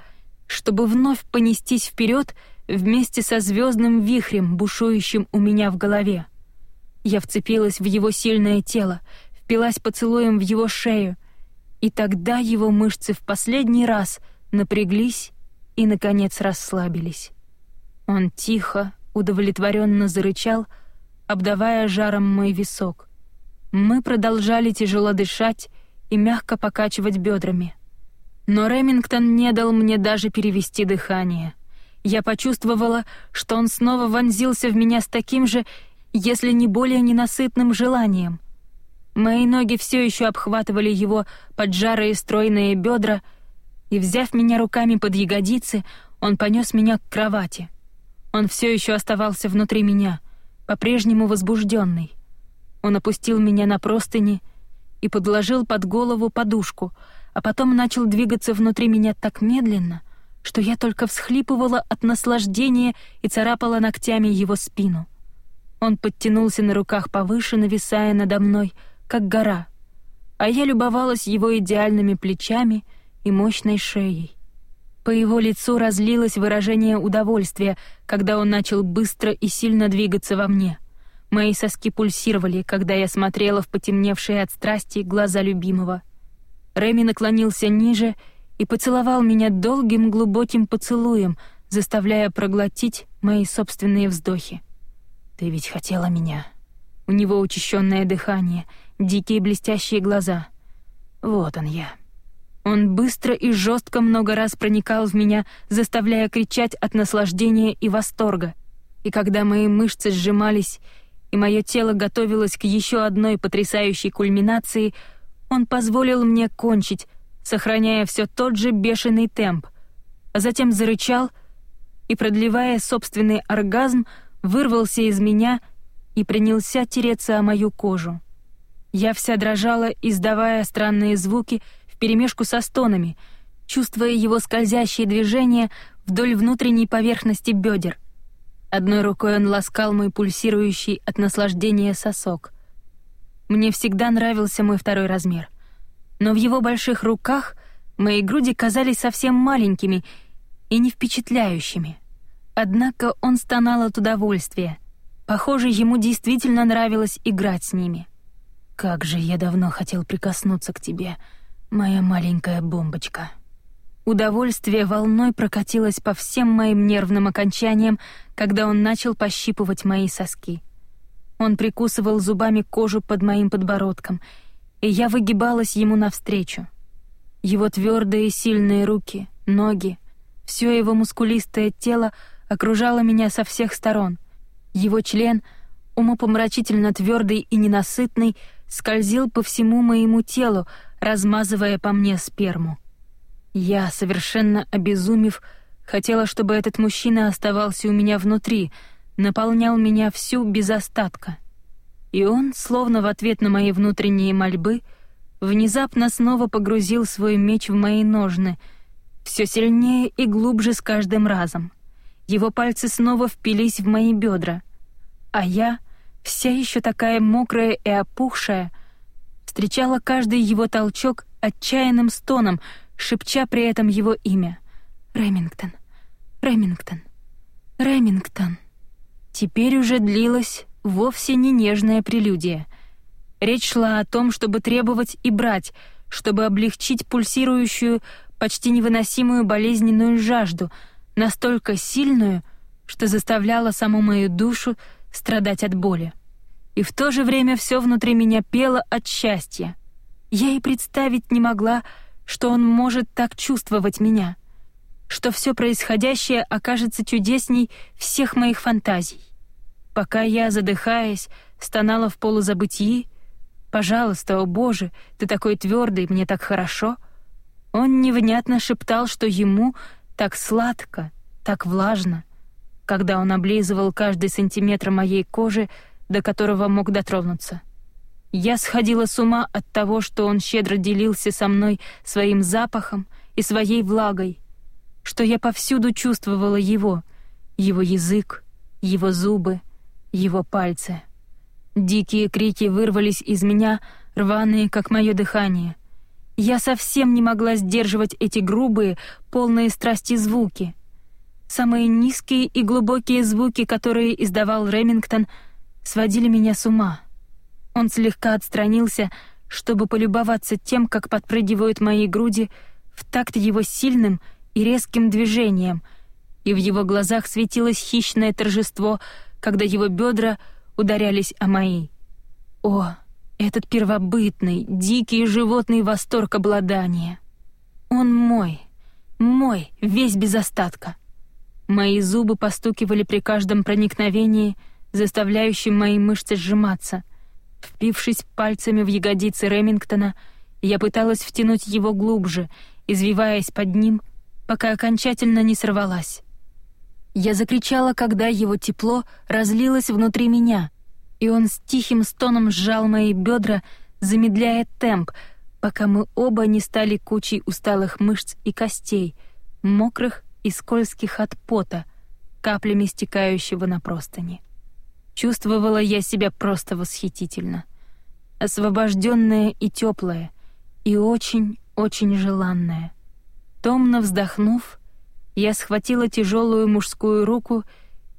A: чтобы вновь понестись вперед вместе со звездным вихрем, бушующим у меня в голове. Я вцепилась в его сильное тело, впилась поцелуем в его шею, и тогда его мышцы в последний раз напряглись и, наконец, расслабились. Он тихо, удовлетворенно зарычал, обдавая жаром мой висок. Мы продолжали тяжело дышать и мягко покачивать бедрами. Но Ремингтон не дал мне даже перевести дыхание. Я почувствовала, что он снова вонзился в меня с таким же если не более ненасытным желанием. Мои ноги все еще обхватывали его поджарые стройные бедра, и, взяв меня руками под ягодицы, он понес меня к кровати. Он все еще оставался внутри меня, по-прежнему возбужденный. Он опустил меня на простыни и подложил под голову подушку, а потом начал двигаться внутри меня так медленно, что я только всхлипывала от наслаждения и царапала ногтями его спину. Он подтянулся на руках повыше, нависая надо мной, как гора, а я любовалась его идеальными плечами и мощной шеей. По его лицу разлилось выражение удовольствия, когда он начал быстро и сильно двигаться во мне. Мои соски пульсировали, когда я смотрела в потемневшие от страсти глаза любимого. Реми наклонился ниже и поцеловал меня долгим глубоким поцелуем, заставляя проглотить мои собственные вздохи. «Ты ведь хотела меня». У него учащенное дыхание, дикие блестящие глаза. Вот он я. Он быстро и жестко много раз проникал в меня, заставляя кричать от наслаждения и восторга. И когда мои мышцы сжимались, и мое тело готовилось к еще одной потрясающей кульминации, он позволил мне кончить, сохраняя все тот же бешеный темп, а затем зарычал и, продлевая собственный оргазм, вырвался из меня и принялся тереться о мою кожу. Я вся дрожала, издавая странные звуки вперемешку со стонами, чувствуя его скользящие движения вдоль внутренней поверхности бедер. Одной рукой он ласкал мой пульсирующий от наслаждения сосок. Мне всегда нравился мой второй размер. Но в его больших руках мои груди казались совсем маленькими и не впечатляющими. Однако он стонал от удовольствия. Похоже, ему действительно нравилось играть с ними. Как же я давно хотел прикоснуться к тебе, моя маленькая бомбочка. Удовольствие волной прокатилось по всем моим нервным окончаниям, когда он начал пощипывать мои соски. Он прикусывал зубами кожу под моим подбородком, и я выгибалась ему навстречу. Его твердые сильные руки, ноги, все его мускулистое тело окружало меня со всех сторон. Его член, умопомрачительно твердый и ненасытный, скользил по всему моему телу, размазывая по мне сперму. Я, совершенно обезумев, хотела, чтобы этот мужчина оставался у меня внутри, наполнял меня всю без остатка. И он, словно в ответ на мои внутренние мольбы, внезапно снова погрузил свой меч в мои ножны, все сильнее и глубже с каждым разом. Его пальцы снова впились в мои бедра, а я, вся еще такая мокрая и опухшая, встречала каждый его толчок отчаянным стоном — шепча при этом его имя. «Ремингтон, Ремингтон, Ремингтон». Теперь уже длилась вовсе не нежная прелюдия. Речь шла о том, чтобы требовать и брать, чтобы облегчить пульсирующую, почти невыносимую болезненную жажду, настолько сильную, что заставляла саму мою душу страдать от боли. И в то же время все внутри меня пело от счастья. Я и представить не могла, что он может так чувствовать меня, что все происходящее окажется чудесней всех моих фантазий. Пока я, задыхаясь, стонала в полузабытии, «Пожалуйста, о Боже, ты такой твердый, мне так хорошо», он невнятно шептал, что ему так сладко, так влажно, когда он облизывал каждый сантиметр моей кожи, до которого мог дотронуться. Я сходила с ума от того, что он щедро делился со мной своим запахом и своей влагой, что я повсюду чувствовала его, его язык, его зубы, его пальцы. Дикие крики вырвались из меня, рваные, как мое дыхание. Я совсем не могла сдерживать эти грубые, полные страсти звуки. Самые низкие и глубокие звуки, которые издавал Ремингтон, сводили меня с ума — он слегка отстранился, чтобы полюбоваться тем, как подпрыгивают мои груди в такт его сильным и резким движением, и в его глазах светилось хищное торжество, когда его бедра ударялись о мои. О, этот первобытный, дикий животный восторг обладания! Он мой, мой, весь без остатка. Мои зубы постукивали при каждом проникновении, заставляющем мои мышцы сжиматься. Впившись пальцами в ягодицы Ремингтона, я пыталась втянуть его глубже, извиваясь под ним, пока окончательно не сорвалась. Я закричала, когда его тепло разлилось внутри меня, и он с тихим стоном сжал мои бедра, замедляя темп, пока мы оба не стали кучей усталых мышц и костей, мокрых и скользких от пота, каплями стекающего на простыни. Чувствовала я себя просто восхитительно. Освобожденная и теплая, и очень-очень желанная. Томно вздохнув, я схватила тяжелую мужскую руку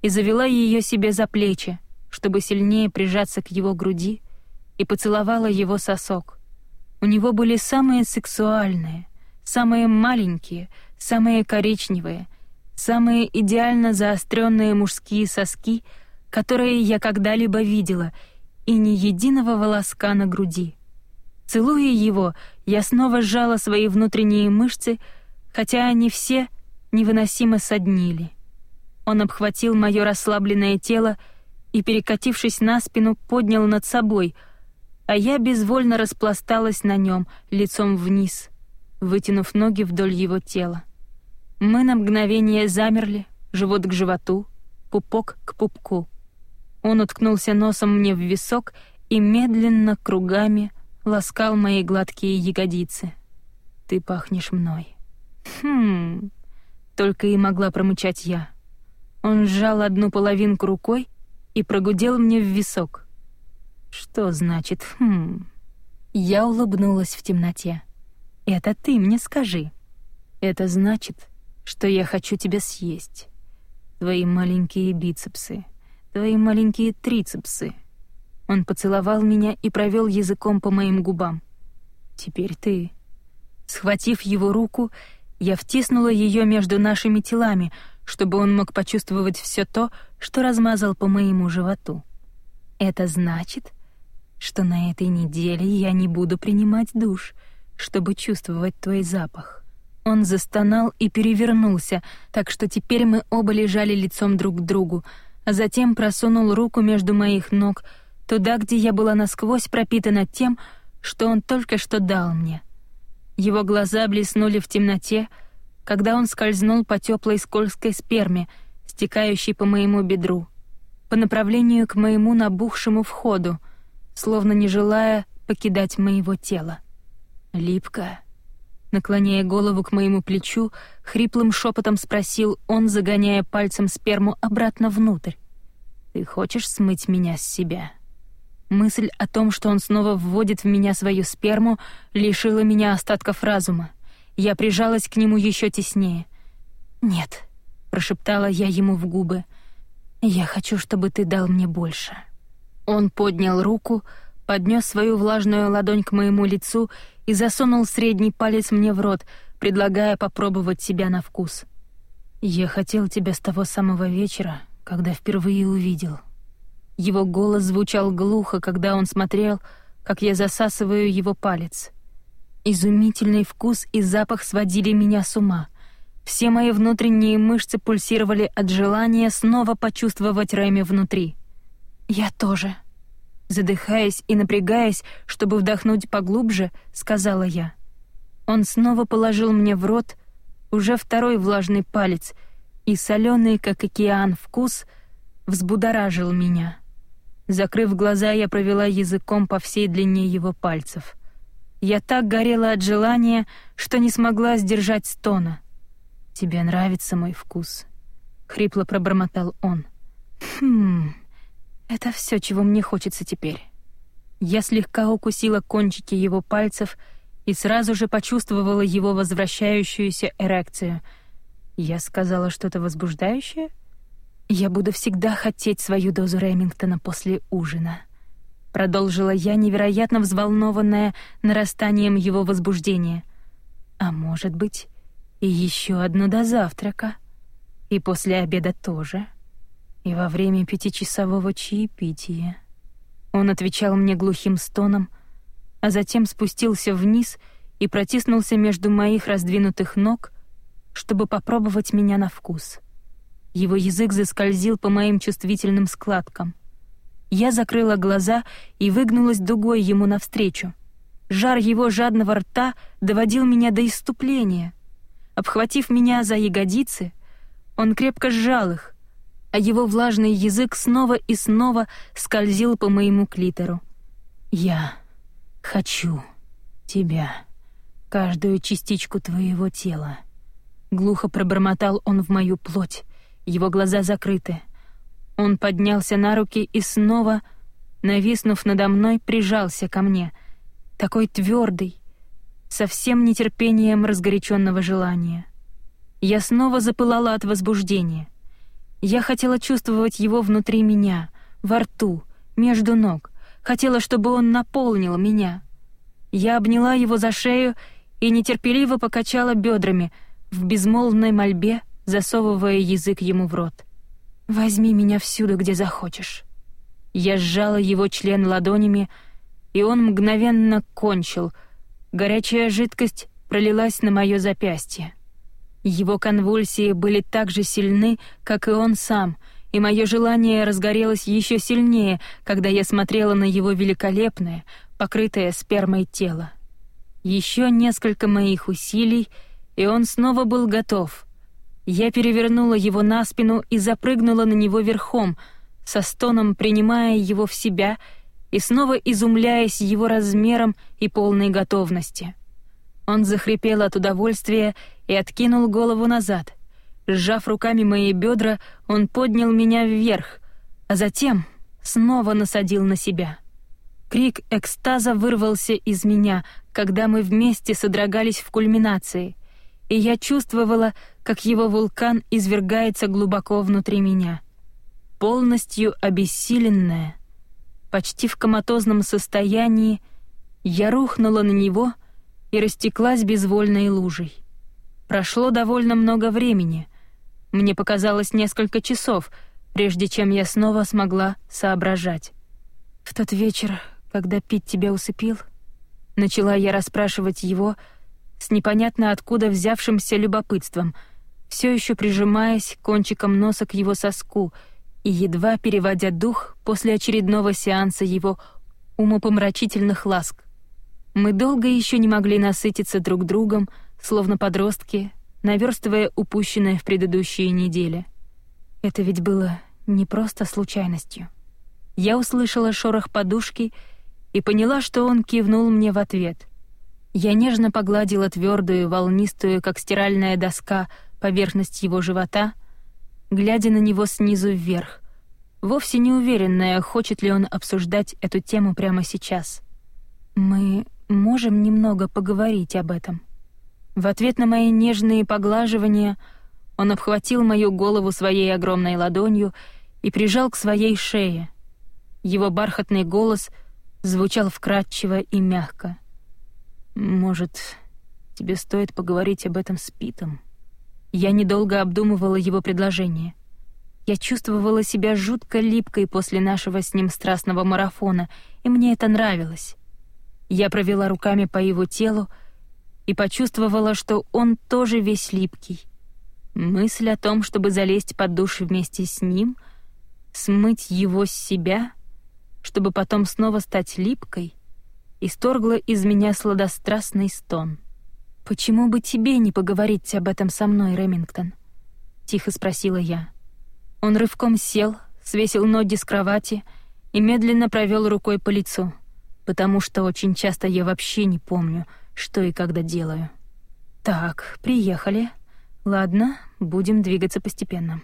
A: и завела ее себе за плечи, чтобы сильнее прижаться к его груди, и поцеловала его сосок. У него были самые сексуальные, самые маленькие, самые коричневые, самые идеально заостренные мужские соски — которые я когда-либо видела, и ни единого волоска на груди. Целуя его, я снова сжала свои внутренние мышцы, хотя они все невыносимо соднили. Он обхватил мое расслабленное тело и, перекатившись на спину, поднял над собой, а я безвольно распласталась на нем лицом вниз, вытянув ноги вдоль его тела. Мы на мгновение замерли, живот к животу, пупок к пупку. Он уткнулся носом мне в висок и медленно кругами ласкал мои гладкие ягодицы. «Ты пахнешь мной». «Хм...» — только и могла промычать я. Он сжал одну половинку рукой и прогудел мне в висок. «Что значит «хм»?» Я улыбнулась в темноте. «Это ты мне скажи. Это значит, что я хочу тебя съесть. Твои маленькие бицепсы, твои маленькие трицепсы». Он поцеловал меня и провел языком по моим губам. «Теперь ты». Схватив его руку, я втиснула ее между нашими телами, чтобы он мог почувствовать все то, что размазал по моему животу. Это значит, что на этой неделе я не буду принимать душ, чтобы чувствовать твой запах. Он застонал и перевернулся, так что теперь мы оба лежали лицом друг к другу, а затем просунул руку между моих ног туда, где я была насквозь пропитана тем, что он только что дал мне. Его глаза блеснули в темноте, когда он скользнул по теплой скользкой сперме, стекающей по моему бедру, по направлению к моему набухшему входу, словно не желая покидать моего тела. Липкая. Наклоняя голову к моему плечу, хриплым шепотом спросил он, загоняя пальцем сперму обратно внутрь. «Ты хочешь смыть меня с себя?» Мысль о том, что он снова вводит в меня свою сперму, лишила меня остатков разума. Я прижалась к нему еще теснее. «Нет», — прошептала я ему в губы, — «я хочу, чтобы ты дал мне больше». Он поднял руку, поднес свою влажную ладонь к моему лицу и засунул средний палец мне в рот, предлагая попробовать себя на вкус. «Я хотел тебя с того самого вечера, когда впервые увидел», его голос звучал глухо, когда он смотрел, как я засасываю его палец. Изумительный вкус и запах сводили меня с ума. Все мои внутренние мышцы пульсировали от желания снова почувствовать Рэми внутри. Я тоже. Задыхаясь и напрягаясь, чтобы вдохнуть поглубже, сказала я. Он снова положил мне в рот уже второй влажный палец, и соленый, как океан, вкус взбудоражил меня. Закрыв глаза, я провела языком по всей длине его пальцев. Я так горела от желания, что не смогла сдержать стона. «Тебе нравится мой вкус?» — хрипло пробормотал он. «Хм, это все, чего мне хочется теперь». Я слегка укусила кончики его пальцев и сразу же почувствовала его возвращающуюся эрекцию. Я сказала что-то возбуждающее? «Я буду всегда хотеть свою дозу Ремингтона после ужина», — продолжила я, невероятно взволнованная нарастанием его возбуждения. «А может быть, и еще одну до завтрака, и после обеда тоже, и во время пятичасового чаепития». Он отвечал мне глухим стоном, а затем спустился вниз и протиснулся между моих раздвинутых ног, чтобы попробовать меня на вкус — его язык заскользил по моим чувствительным складкам. Я закрыла глаза и выгнулась дугой ему навстречу. Жар его жадного рта доводил меня до иступления. Обхватив меня за ягодицы, он крепко сжал их, а его влажный язык снова и снова скользил по моему клитору. «Я хочу тебя, каждую частичку твоего тела», — глухо пробормотал он в мою плоть, его глаза закрыты. Он поднялся на руки и снова, нависнув надо мной, прижался ко мне, такой твердый, со всем нетерпением разгоряченного желания. Я снова запылала от возбуждения. Я хотела чувствовать его внутри меня, во рту, между ног. Хотела, чтобы он наполнил меня. Я обняла его за шею и нетерпеливо покачала бедрами в безмолвной мольбе засовывая язык ему в рот. «Возьми меня всюду, где захочешь». Я сжала его член ладонями, и он мгновенно кончил. Горячая жидкость пролилась на мое запястье. Его конвульсии были так же сильны, как и он сам, и мое желание разгорелось еще сильнее, когда я смотрела на его великолепное, покрытое спермой тело. Еще несколько моих усилий, и он снова был готов — я перевернула его на спину и запрыгнула на него верхом, со стоном принимая его в себя и снова изумляясь его размером и полной готовности. Он захрипел от удовольствия и откинул голову назад. Сжав руками мои бедра, он поднял меня вверх, а затем снова насадил на себя. Крик экстаза вырвался из меня, когда мы вместе содрогались в кульминации, и я чувствовала, как его вулкан извергается глубоко внутри меня. Полностью обессиленная, почти в коматозном состоянии, я рухнула на него и растеклась безвольной лужей. Прошло довольно много времени. Мне показалось несколько часов, прежде чем я снова смогла соображать. В тот вечер, когда Пит тебя усыпил, начала я расспрашивать его с непонятно откуда взявшимся любопытством, все еще прижимаясь кончиком носа к его соску и едва переводя дух после очередного сеанса его умопомрачительных ласк. Мы долго еще не могли насытиться друг другом, словно подростки, наверстывая упущенное в предыдущие недели. Это ведь было не просто случайностью. Я услышала шорох подушки и поняла, что он кивнул мне в ответ. Я нежно погладила твердую, волнистую, как стиральная доска, поверхность его живота, глядя на него снизу вверх, вовсе не уверенная, хочет ли он обсуждать эту тему прямо сейчас. Мы можем немного поговорить об этом. В ответ на мои нежные поглаживания он обхватил мою голову своей огромной ладонью и прижал к своей шее. Его бархатный голос звучал вкрадчиво и мягко. «Может, тебе стоит поговорить об этом с Питом?» Я недолго обдумывала его предложение. Я чувствовала себя жутко липкой после нашего с ним страстного марафона, и мне это нравилось. Я провела руками по его телу и почувствовала, что он тоже весь липкий. Мысль о том, чтобы залезть под душ вместе с ним, смыть его с себя, чтобы потом снова стать липкой, исторгла из меня сладострастный стон. «Почему бы тебе не поговорить об этом со мной, Ремингтон?» — тихо спросила я. Он рывком сел, свесил ноги с кровати и медленно провел рукой по лицу потому что очень часто я вообще не помню, что и когда делаю. Так, приехали. Ладно, будем двигаться постепенно.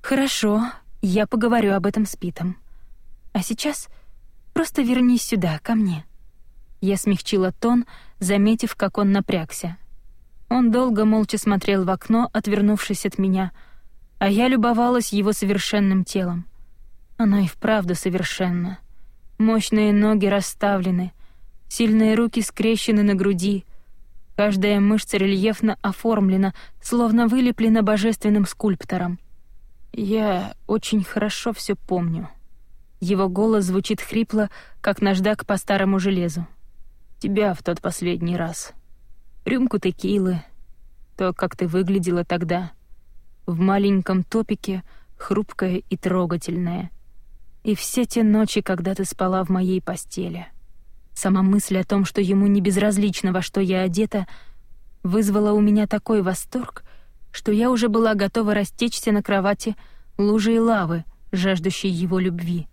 A: Хорошо, я поговорю об этом с Питом. А сейчас просто вернись сюда, ко мне. Я смягчила тон, заметив, как он напрягся. Он долго молча смотрел в окно, отвернувшись от меня, а я любовалась его совершенным телом. Оно и вправду совершенно — Мощные ноги расставлены, сильные руки скрещены на груди. Каждая мышца рельефно оформлена, словно вылеплена божественным скульптором. Я очень хорошо все помню. Его голос звучит хрипло, как наждак по старому железу. Тебя в тот последний раз. Рюмку текилы. То, как ты выглядела тогда. В маленьком топике, хрупкая и трогательная — и все те ночи, когда ты спала в моей постели. Сама мысль о том, что ему не безразлично, во что я одета, вызвала у меня такой восторг, что я уже была готова растечься на кровати лужей лавы, жаждущей его любви.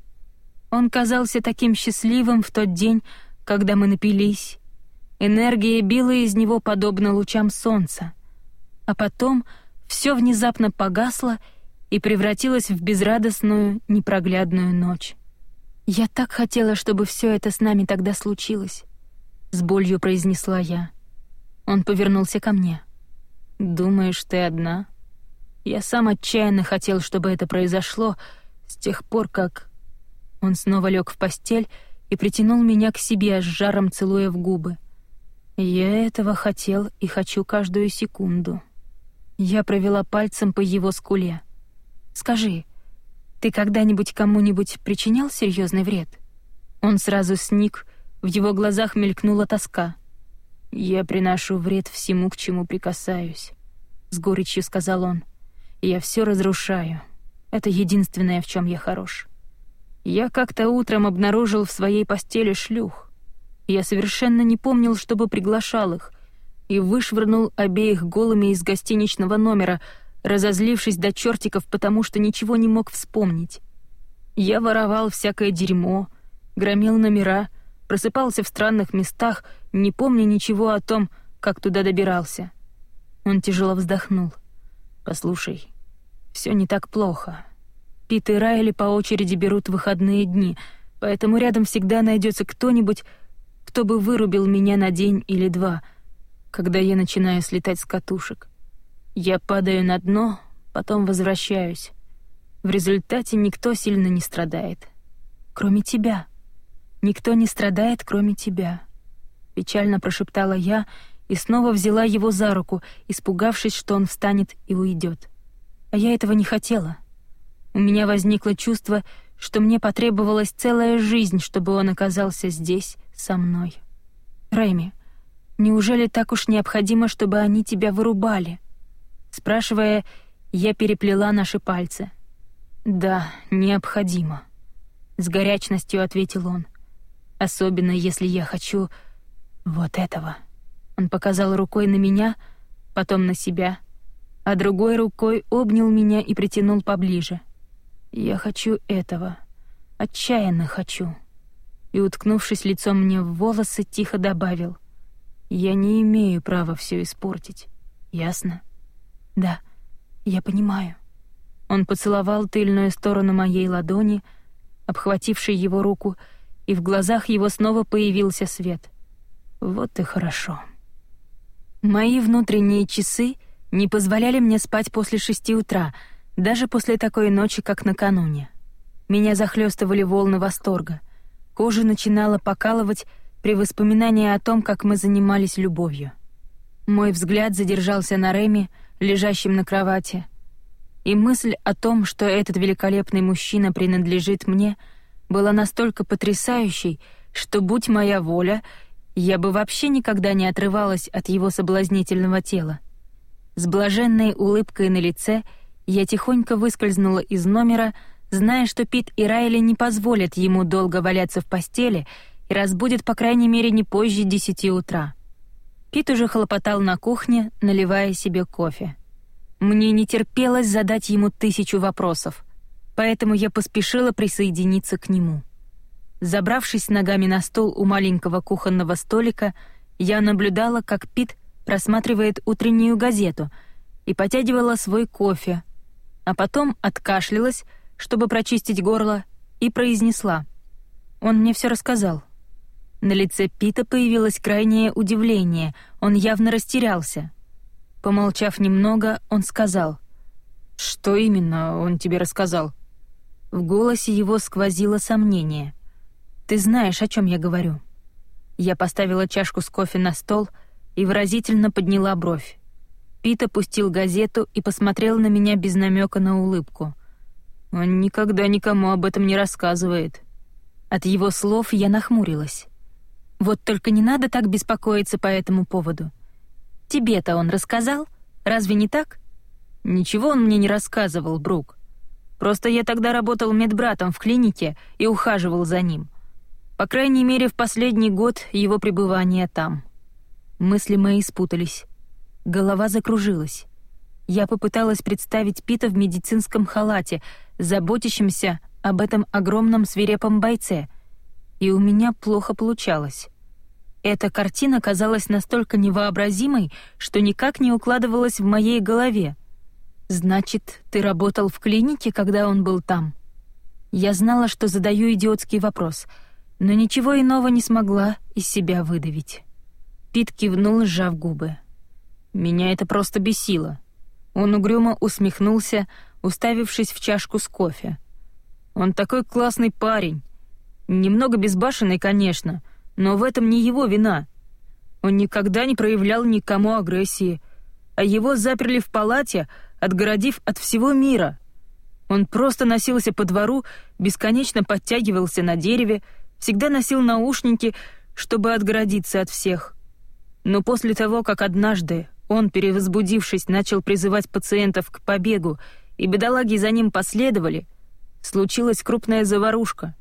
A: Он казался таким счастливым в тот день, когда мы напились. Энергия била из него подобно лучам солнца. А потом все внезапно погасло, и превратилась в безрадостную, непроглядную ночь. «Я так хотела, чтобы все это с нами тогда случилось», — с болью произнесла я. Он повернулся ко мне. «Думаешь, ты одна? Я сам отчаянно хотел, чтобы это произошло с тех пор, как...» Он снова лег в постель и притянул меня к себе, с жаром целуя в губы. Я этого хотел и хочу каждую секунду. Я провела пальцем по его скуле — Скажи, ты когда-нибудь кому-нибудь причинял серьезный вред?» Он сразу сник, в его глазах мелькнула тоска. «Я приношу вред всему, к чему прикасаюсь», — с горечью сказал он. «Я все разрушаю. Это единственное, в чем я хорош. Я как-то утром обнаружил в своей постели шлюх. Я совершенно не помнил, чтобы приглашал их, и вышвырнул обеих голыми из гостиничного номера — разозлившись до чертиков, потому что ничего не мог вспомнить. Я воровал всякое дерьмо, громил номера, просыпался в странных местах, не помня ничего о том, как туда добирался. Он тяжело вздохнул. «Послушай, все не так плохо. Пит и Райли по очереди берут выходные дни, поэтому рядом всегда найдется кто-нибудь, кто бы вырубил меня на день или два, когда я начинаю слетать с катушек. Я падаю на дно, потом возвращаюсь. В результате никто сильно не страдает. Кроме тебя, Никто не страдает, кроме тебя», — печально прошептала я и снова взяла его за руку, испугавшись, что он встанет и уйдет. А я этого не хотела. У меня возникло чувство, что мне потребовалась целая жизнь, чтобы он оказался здесь со мной. Рэми, неужели так уж необходимо, чтобы они тебя вырубали? Спрашивая, я переплела наши пальцы. Да, необходимо, с горячностью ответил он. Особенно если я хочу вот этого. Он показал рукой на меня, потом на себя, а другой рукой обнял меня и притянул поближе. Я хочу этого. Отчаянно хочу. И, уткнувшись лицом мне в волосы, тихо добавил. Я не имею права все испортить. Ясно? Да, я понимаю. Он поцеловал тыльную сторону моей ладони, обхватившей его руку, и в глазах его снова появился свет. Вот и хорошо. Мои внутренние часы не позволяли мне спать после шести утра — даже после такой ночи, как накануне. Меня захлестывали волны восторга. Кожа начинала покалывать при воспоминании о том, как мы занимались любовью. Мой взгляд задержался на Реми, лежащем на кровати, и мысль о том, что этот великолепный мужчина принадлежит мне, была настолько потрясающей, что, будь моя воля, я бы вообще никогда не отрывалась от его соблазнительного тела. С блаженной улыбкой на лице — я тихонько выскользнула из номера, зная, что Пит и Райли не позволят ему долго валяться в постели и разбудят по крайней мере не позже десяти утра. Пит уже хлопотал на кухне, наливая себе кофе. Мне не терпелось задать ему тысячу вопросов, поэтому я поспешила присоединиться к нему. Забравшись ногами на стол у маленького кухонного столика, я наблюдала, как Пит просматривает утреннюю газету и потягивала свой кофе, а потом откашлялась, чтобы прочистить горло, и произнесла. «Он мне все рассказал». На лице Пита появилось крайнее удивление, он явно растерялся. Помолчав немного, он сказал. «Что именно он тебе рассказал?» В голосе его сквозило сомнение. «Ты знаешь, о чем я говорю». Я поставила чашку с кофе на стол и выразительно подняла бровь. Пит опустил газету и посмотрел на меня без намека на улыбку. Он никогда никому об этом не рассказывает. От его слов я нахмурилась. Вот только не надо так беспокоиться по этому поводу. Тебе-то он рассказал? Разве не так? Ничего он мне не рассказывал, Брук. Просто я тогда работал медбратом в клинике и ухаживал за ним. По крайней мере, в последний год его пребывания там. Мысли мои спутались. Голова закружилась. Я попыталась представить Пита в медицинском халате, заботящемся об этом огромном свирепом бойце, и у меня плохо получалось. Эта картина казалась настолько невообразимой, что никак не укладывалась в моей голове. «Значит, ты работал в клинике, когда он был там?» Я знала, что задаю идиотский вопрос, но ничего иного не смогла из себя выдавить. Пит кивнул, сжав губы. Меня это просто бесило. Он угрюмо усмехнулся, уставившись в чашку с кофе. Он такой классный парень. Немного безбашенный, конечно, но в этом не его вина. Он никогда не проявлял никому агрессии, а его заперли в палате, отгородив от всего мира. Он просто носился по двору, бесконечно подтягивался на дереве, всегда носил наушники, чтобы отгородиться от всех. Но после того, как однажды он, перевозбудившись, начал призывать пациентов к побегу, и бедолаги за ним последовали. Случилась крупная заварушка.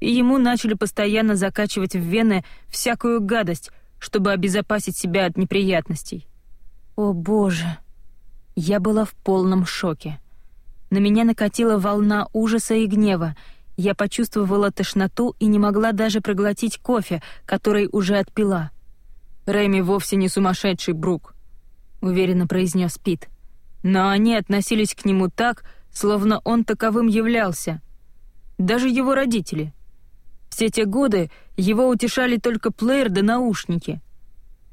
A: И ему начали постоянно закачивать в вены всякую гадость, чтобы обезопасить себя от неприятностей. О, боже! Я была в полном шоке. На меня накатила волна ужаса и гнева. Я почувствовала тошноту и не могла даже проглотить кофе, который уже отпила. Рэми вовсе не сумасшедший Брук. — уверенно произнес Пит. Но они относились к нему так, словно он таковым являлся. Даже его родители. Все те годы его утешали только плеер да наушники.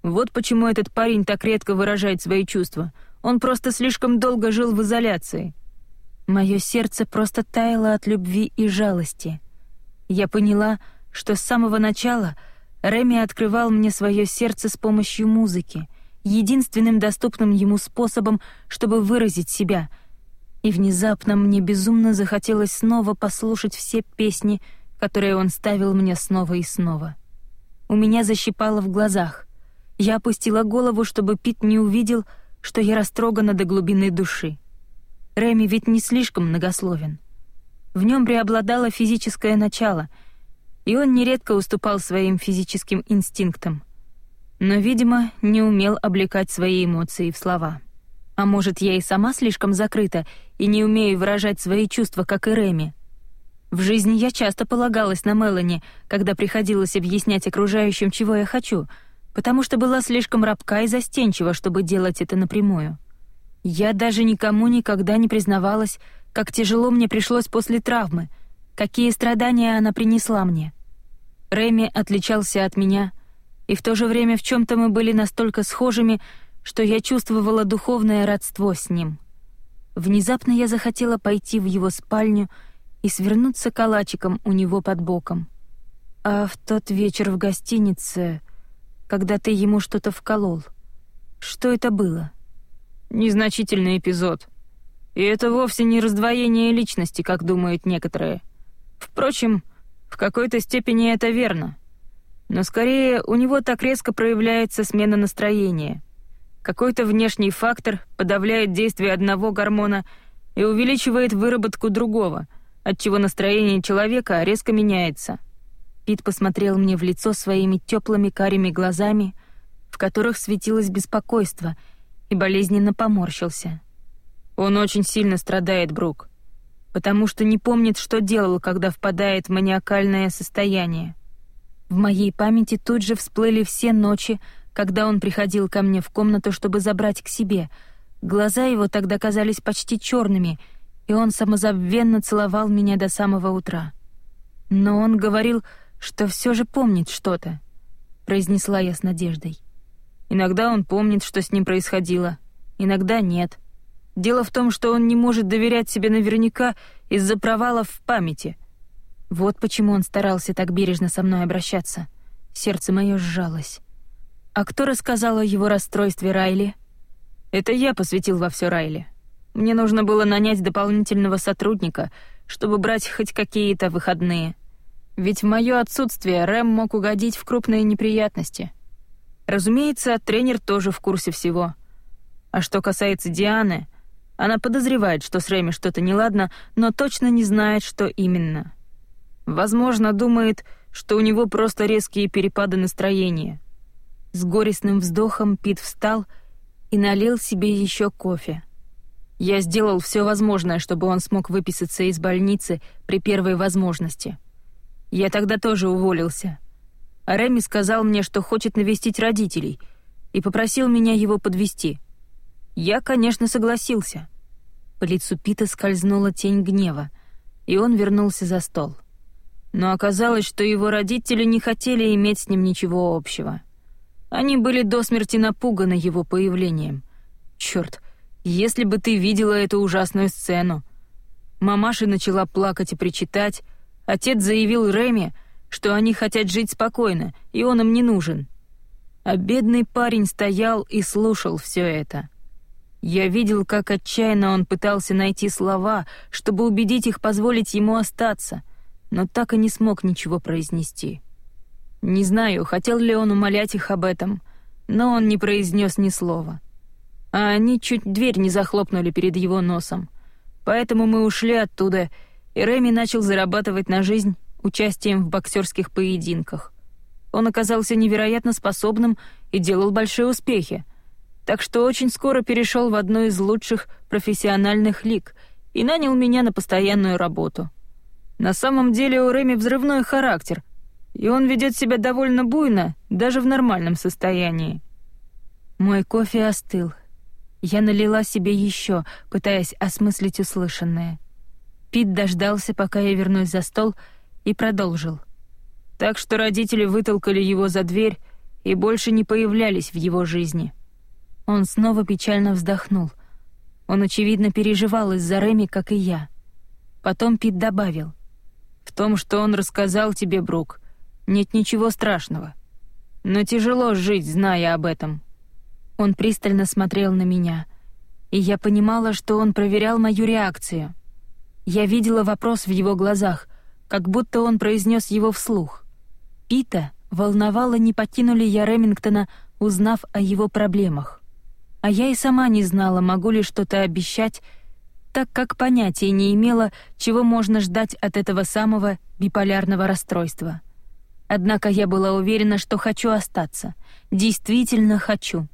A: Вот почему этот парень так редко выражает свои чувства. Он просто слишком долго жил в изоляции. Мое сердце просто таяло от любви и жалости. Я поняла, что с самого начала Реми открывал мне свое сердце с помощью музыки, единственным доступным ему способом, чтобы выразить себя. И внезапно мне безумно захотелось снова послушать все песни, которые он ставил мне снова и снова. У меня защипало в глазах. Я опустила голову, чтобы Пит не увидел, что я растрогана до глубины души. Реми ведь не слишком многословен. В нем преобладало физическое начало, и он нередко уступал своим физическим инстинктам. Но, видимо, не умел облекать свои эмоции в слова. А может, я и сама слишком закрыта и не умею выражать свои чувства, как и Реми. В жизни я часто полагалась на Мелани, когда приходилось объяснять окружающим, чего я хочу, потому что была слишком рабка и застенчива, чтобы делать это напрямую. Я даже никому никогда не признавалась, как тяжело мне пришлось после травмы, какие страдания она принесла мне. Рэми отличался от меня, и в то же время в чем то мы были настолько схожими, что я чувствовала духовное родство с ним. Внезапно я захотела пойти в его спальню — и свернуться калачиком у него под боком. А в тот вечер в гостинице, когда ты ему что-то вколол, что это было?
B: Незначительный эпизод. И это вовсе не раздвоение личности, как думают некоторые. Впрочем, в какой-то степени это верно. Но скорее у него так резко проявляется смена настроения. Какой-то внешний фактор подавляет действие одного гормона и увеличивает выработку другого — отчего настроение человека резко меняется. Пит посмотрел мне в лицо своими теплыми карими глазами, в которых светилось беспокойство, и болезненно поморщился. Он очень сильно страдает, Брук, потому что не помнит, что делал, когда впадает в маниакальное состояние. В моей памяти тут же всплыли все ночи, когда он приходил ко мне в комнату, чтобы забрать к себе. Глаза его тогда казались почти черными — и он самозабвенно целовал меня до самого утра. Но он говорил, что все же помнит что-то, произнесла я с надеждой. Иногда он помнит, что с ним происходило, иногда нет. Дело в том, что он не может доверять себе наверняка из-за провалов в памяти. Вот почему он старался так бережно со мной обращаться. Сердце мое сжалось. А кто рассказал о его расстройстве Райли? Это я посвятил во все Райли. Мне нужно было нанять дополнительного сотрудника, чтобы брать хоть какие-то выходные. Ведь в моё отсутствие Рэм мог угодить в крупные неприятности. Разумеется, тренер тоже в курсе всего. А что касается Дианы, она подозревает, что с Рэми что-то неладно, но точно не знает, что именно. Возможно, думает, что у него просто резкие перепады настроения. С горестным вздохом Пит встал и налил себе еще кофе. Я сделал все возможное, чтобы он смог выписаться из больницы при первой возможности. Я тогда тоже уволился. А Реми сказал мне, что хочет навестить родителей, и попросил меня его подвести. Я, конечно, согласился. По лицу Пита скользнула тень гнева, и он вернулся за стол. Но оказалось, что его родители не хотели иметь с ним ничего общего. Они были до смерти напуганы его появлением. Черт, если бы ты видела эту ужасную сцену. Мамаша начала плакать и причитать. Отец заявил Реми, что они хотят жить спокойно, и он им не нужен. А бедный парень стоял и слушал все это. Я видел, как отчаянно он пытался найти слова, чтобы убедить их позволить ему остаться, но так и не смог ничего произнести. Не знаю, хотел ли он умолять их об этом, но он не произнес ни слова а они чуть дверь не захлопнули перед его носом. Поэтому мы ушли оттуда, и Реми начал зарабатывать на жизнь участием в боксерских поединках. Он оказался невероятно способным и делал большие успехи, так что очень скоро перешел в одну из лучших профессиональных лиг и нанял меня на постоянную работу. На самом деле у Реми взрывной характер, и он ведет себя довольно буйно, даже в нормальном состоянии. Мой кофе остыл, я налила себе еще, пытаясь осмыслить услышанное. Пит дождался, пока я вернусь за стол, и продолжил. Так что родители вытолкали его за дверь и больше не появлялись в его жизни. Он снова печально вздохнул. Он, очевидно, переживал из-за Реми, как и я. Потом Пит добавил. «В том, что он рассказал тебе, Брук, нет ничего страшного. Но тяжело жить, зная об этом».
A: Он пристально смотрел на меня, и я понимала, что он проверял мою реакцию. Я видела вопрос в его глазах, как будто он произнес его вслух. Пита волновало, не покинули я Ремингтона, узнав о его проблемах. А я и сама не знала, могу ли что-то обещать, так как понятия не имела, чего можно ждать от этого самого биполярного расстройства. Однако я была уверена, что хочу остаться. Действительно хочу.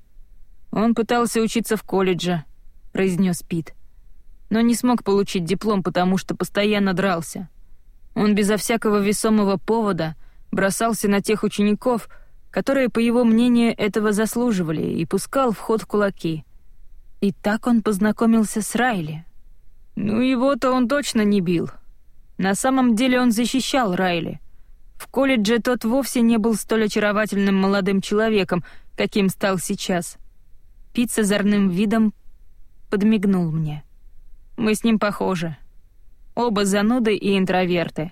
B: «Он пытался учиться в колледже», — произнес Пит. «Но не смог получить диплом, потому что постоянно дрался. Он безо всякого весомого повода бросался на тех учеников, которые, по его мнению, этого заслуживали, и пускал в ход кулаки.
A: И так он познакомился с Райли.
B: Ну, его-то он точно не бил. На самом деле он защищал Райли. В колледже тот вовсе не был столь очаровательным молодым человеком, каким стал сейчас.
A: Пит с озорным видом подмигнул мне.
B: Мы с ним похожи. Оба зануды и интроверты.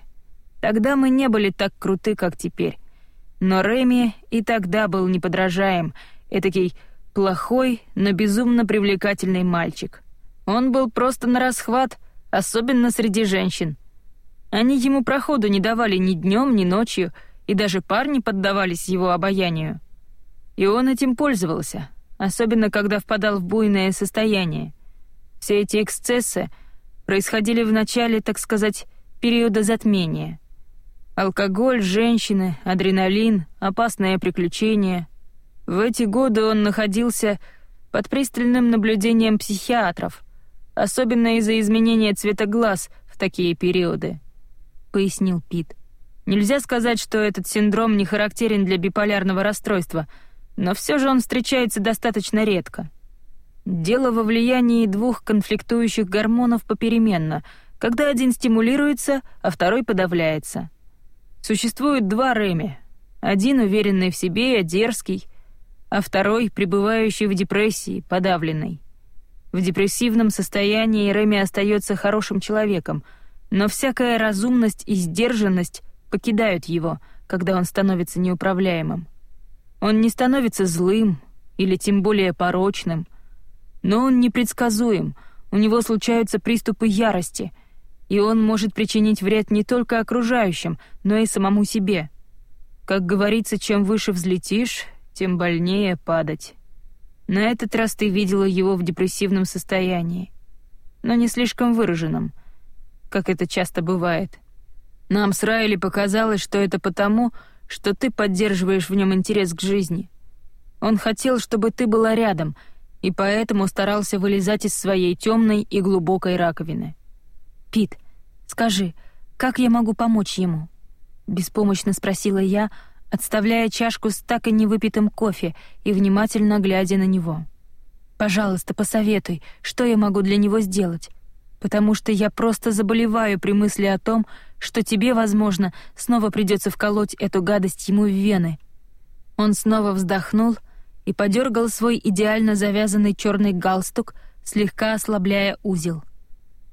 B: Тогда мы не были так круты, как теперь. Но Реми и тогда был неподражаем, этакий плохой, но безумно привлекательный мальчик. Он был просто на расхват, особенно среди женщин. Они ему проходу не давали ни днем, ни ночью, и даже парни поддавались его обаянию. И он этим пользовался, особенно когда впадал в буйное состояние. Все эти эксцессы происходили в начале, так сказать, периода затмения. Алкоголь, женщины, адреналин, опасное приключение. В эти годы он находился под пристальным наблюдением психиатров, особенно из-за изменения цвета глаз в такие периоды, пояснил Пит. Нельзя сказать, что этот синдром не характерен для биполярного расстройства, но все же он встречается достаточно редко. Дело во влиянии двух конфликтующих гормонов попеременно, когда один стимулируется, а второй подавляется. Существует два Реми. Один уверенный в себе, дерзкий, а второй пребывающий в депрессии, подавленный. В депрессивном состоянии Реми остается хорошим человеком, но всякая разумность и сдержанность покидают его, когда он становится неуправляемым. Он не становится злым или тем более порочным, но он непредсказуем, у него случаются приступы ярости, и он может причинить вред не только окружающим, но и самому себе. Как говорится, чем выше взлетишь, тем больнее падать. На этот раз ты видела его в депрессивном состоянии, но не слишком выраженном, как это часто бывает. Нам с Райли показалось, что это потому, что ты поддерживаешь в нем интерес к жизни. Он хотел, чтобы ты была рядом, и поэтому старался вылезать из своей темной и глубокой раковины.
A: «Пит, скажи, как я могу помочь ему?» — беспомощно спросила я, — отставляя чашку с так и невыпитым кофе и внимательно глядя на него. «Пожалуйста, посоветуй, что я могу для него сделать, потому что я просто заболеваю при мысли о том, что тебе, возможно, снова придется вколоть эту гадость ему в вены». Он снова вздохнул и подергал свой идеально завязанный черный галстук, слегка ослабляя узел.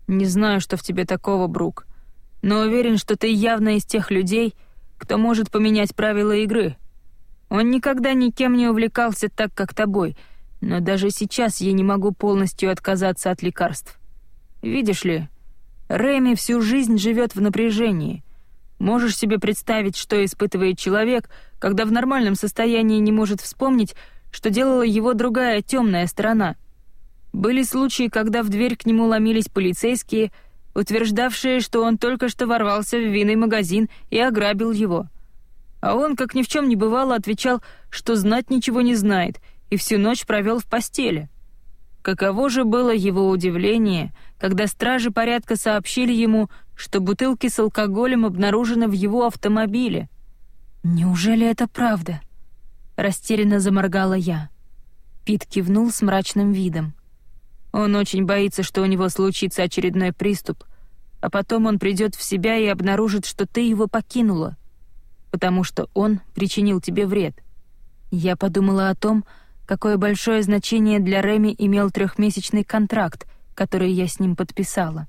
B: «Не знаю, что в тебе такого, Брук, но уверен, что ты явно из тех людей, — кто может поменять правила игры. Он никогда никем не увлекался так, как тобой, но даже сейчас я не могу полностью отказаться от лекарств. Видишь ли, Рэми всю жизнь живет в напряжении. Можешь себе представить, что испытывает человек, когда в нормальном состоянии не может вспомнить, что делала его другая темная сторона. Были случаи, когда в дверь к нему ломились полицейские — утверждавшие, что он только что ворвался в винный магазин и ограбил его. А он, как ни в чем не бывало, отвечал, что знать ничего не знает, и всю ночь провел в постели. Каково же было его удивление, когда стражи порядка сообщили ему, что бутылки с алкоголем обнаружены в его автомобиле.
A: «Неужели это правда?» — растерянно заморгала я. Пит кивнул с мрачным видом.
B: Он очень боится, что у него случится очередной приступ, а потом он придет в себя и обнаружит, что ты его покинула, потому что он причинил тебе вред.
A: Я подумала о том, какое большое значение для Реми имел трехмесячный контракт, который я с ним подписала.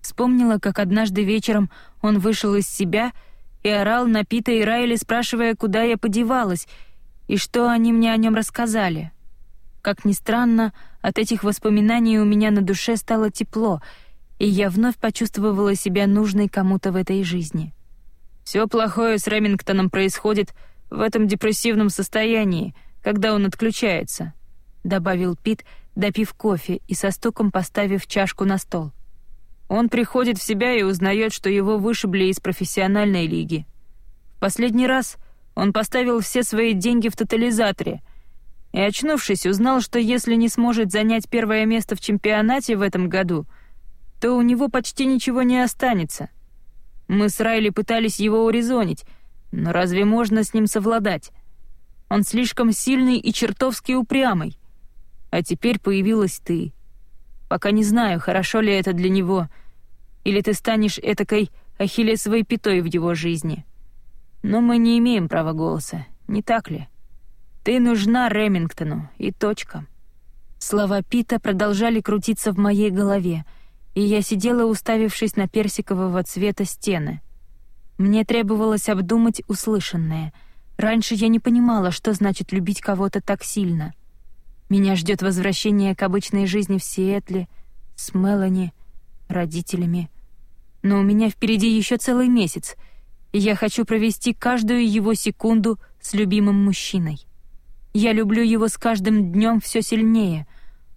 A: Вспомнила, как однажды вечером он вышел из себя и орал на Пита и Райли, спрашивая, куда я подевалась и что они мне о нем рассказали. Как ни странно, от этих воспоминаний у меня на душе стало тепло, и я вновь почувствовала себя нужной кому-то в этой жизни. Все плохое с Ремингтоном происходит в этом депрессивном состоянии, когда он отключается», — добавил Пит, допив кофе и со стуком поставив чашку на стол. Он приходит в себя и узнает, что его вышибли из профессиональной лиги. В последний раз он поставил все свои деньги в тотализаторе и, очнувшись, узнал, что если не сможет занять первое место в чемпионате в этом году, то у него почти ничего не останется. Мы с Райли пытались его урезонить, но разве можно с ним совладать? Он слишком сильный и чертовски упрямый. А теперь появилась ты. Пока не знаю, хорошо ли это для него, или ты станешь этакой ахиллесовой пятой в его жизни. Но мы не имеем права голоса, не так ли? Ты нужна Ремингтону, и точка». Слова Пита продолжали крутиться в моей голове, и я сидела, уставившись на персикового цвета стены. Мне требовалось обдумать услышанное. Раньше я не понимала, что значит любить кого-то так сильно — меня ждет возвращение к обычной жизни в Сиэтле, с Мелани, родителями. Но у меня впереди еще целый месяц, и я хочу провести каждую его секунду с любимым мужчиной. Я люблю его с каждым днем все сильнее.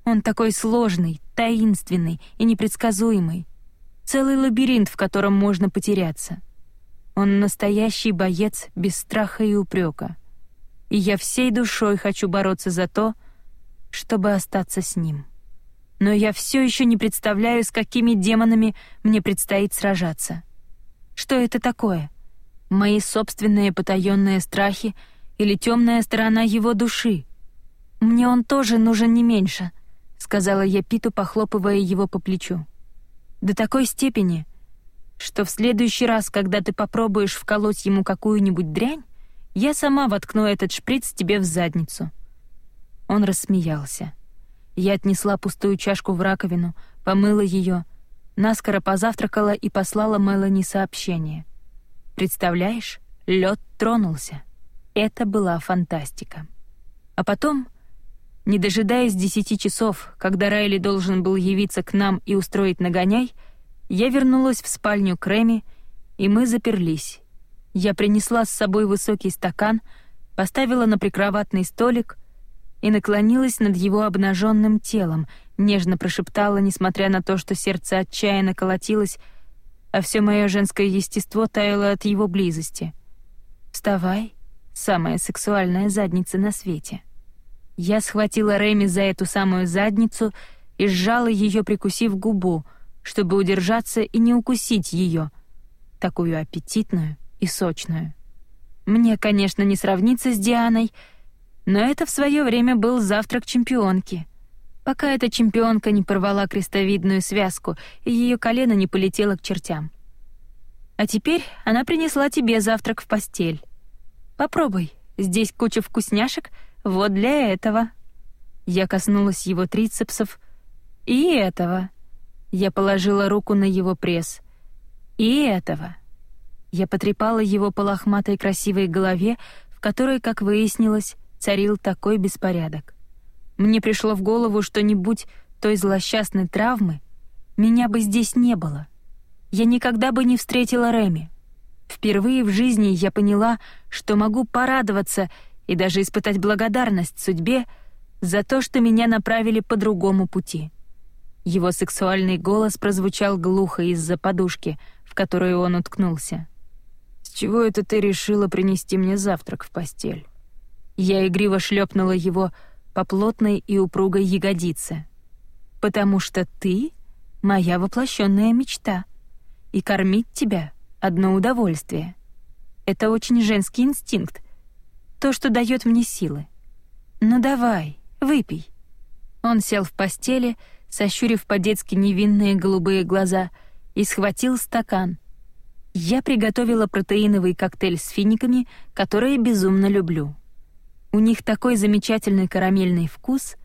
A: Он такой сложный, таинственный и непредсказуемый. Целый лабиринт, в котором можно потеряться. Он настоящий боец без страха и упрека. И я всей душой хочу бороться за то, чтобы остаться с ним. Но я все еще не представляю, с какими демонами мне предстоит сражаться. Что это такое? Мои собственные потаенные страхи или темная сторона его души? Мне он тоже нужен не меньше, сказала я Питу, похлопывая его по плечу. До такой степени, что в следующий раз, когда ты попробуешь вколоть ему какую-нибудь дрянь, я сама воткну этот шприц тебе в задницу. Он рассмеялся. Я отнесла пустую чашку в раковину, помыла ее, наскоро позавтракала и послала Мелани сообщение. Представляешь, лед тронулся. Это была фантастика. А потом, не дожидаясь десяти часов, когда Райли должен был явиться к нам и устроить нагоняй, я вернулась в спальню к Рэми, и мы заперлись. Я принесла с собой высокий стакан, поставила на прикроватный столик — и наклонилась над его обнаженным телом, нежно прошептала, несмотря на то, что сердце отчаянно колотилось, а все мое женское естество таяло от его близости. «Вставай, самая сексуальная задница на свете». Я схватила Рэми за эту самую задницу и сжала ее, прикусив губу, чтобы удержаться и не укусить ее, такую аппетитную и сочную. Мне, конечно, не сравниться с Дианой — но это в свое время был завтрак чемпионки. Пока эта чемпионка не порвала крестовидную связку и ее колено не полетело к чертям. А теперь она принесла тебе завтрак в постель. Попробуй, здесь куча вкусняшек вот для этого. Я коснулась его трицепсов и этого. Я положила руку на его пресс. И этого. Я потрепала его по лохматой красивой голове, в которой, как выяснилось, царил такой беспорядок. Мне пришло в голову, что не будь той злосчастной травмы, меня бы здесь не было. Я никогда бы не встретила Реми. Впервые в жизни я поняла, что могу порадоваться и даже испытать благодарность судьбе за то, что меня направили по другому пути. Его сексуальный голос прозвучал глухо из-за подушки, в которую он уткнулся. «С чего это ты решила принести мне завтрак в постель?» Я игриво шлепнула его по плотной и упругой ягодице. «Потому что ты — моя воплощенная мечта, и кормить тебя — одно удовольствие. Это очень женский инстинкт, то, что дает мне силы. Ну давай, выпей». Он сел в постели, сощурив по-детски невинные голубые глаза, и схватил стакан. Я приготовила протеиновый коктейль с финиками, которые безумно люблю. У них такой замечательный карамельный вкус,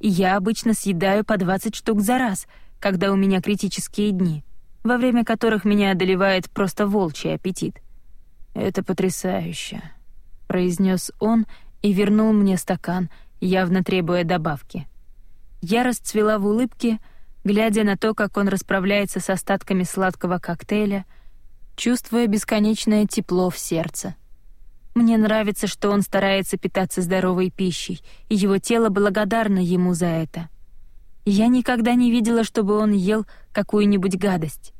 A: я обычно съедаю по 20 штук за раз, когда у меня критические дни, во время которых меня одолевает просто волчий аппетит.
B: «Это потрясающе», — произнес он и вернул мне стакан, явно требуя добавки. Я расцвела в улыбке, глядя на то, как он расправляется с остатками сладкого коктейля, чувствуя бесконечное тепло в сердце. Мне нравится, что он старается питаться здоровой пищей, и его тело благодарно ему за это. Я никогда не видела, чтобы он ел какую-нибудь гадость.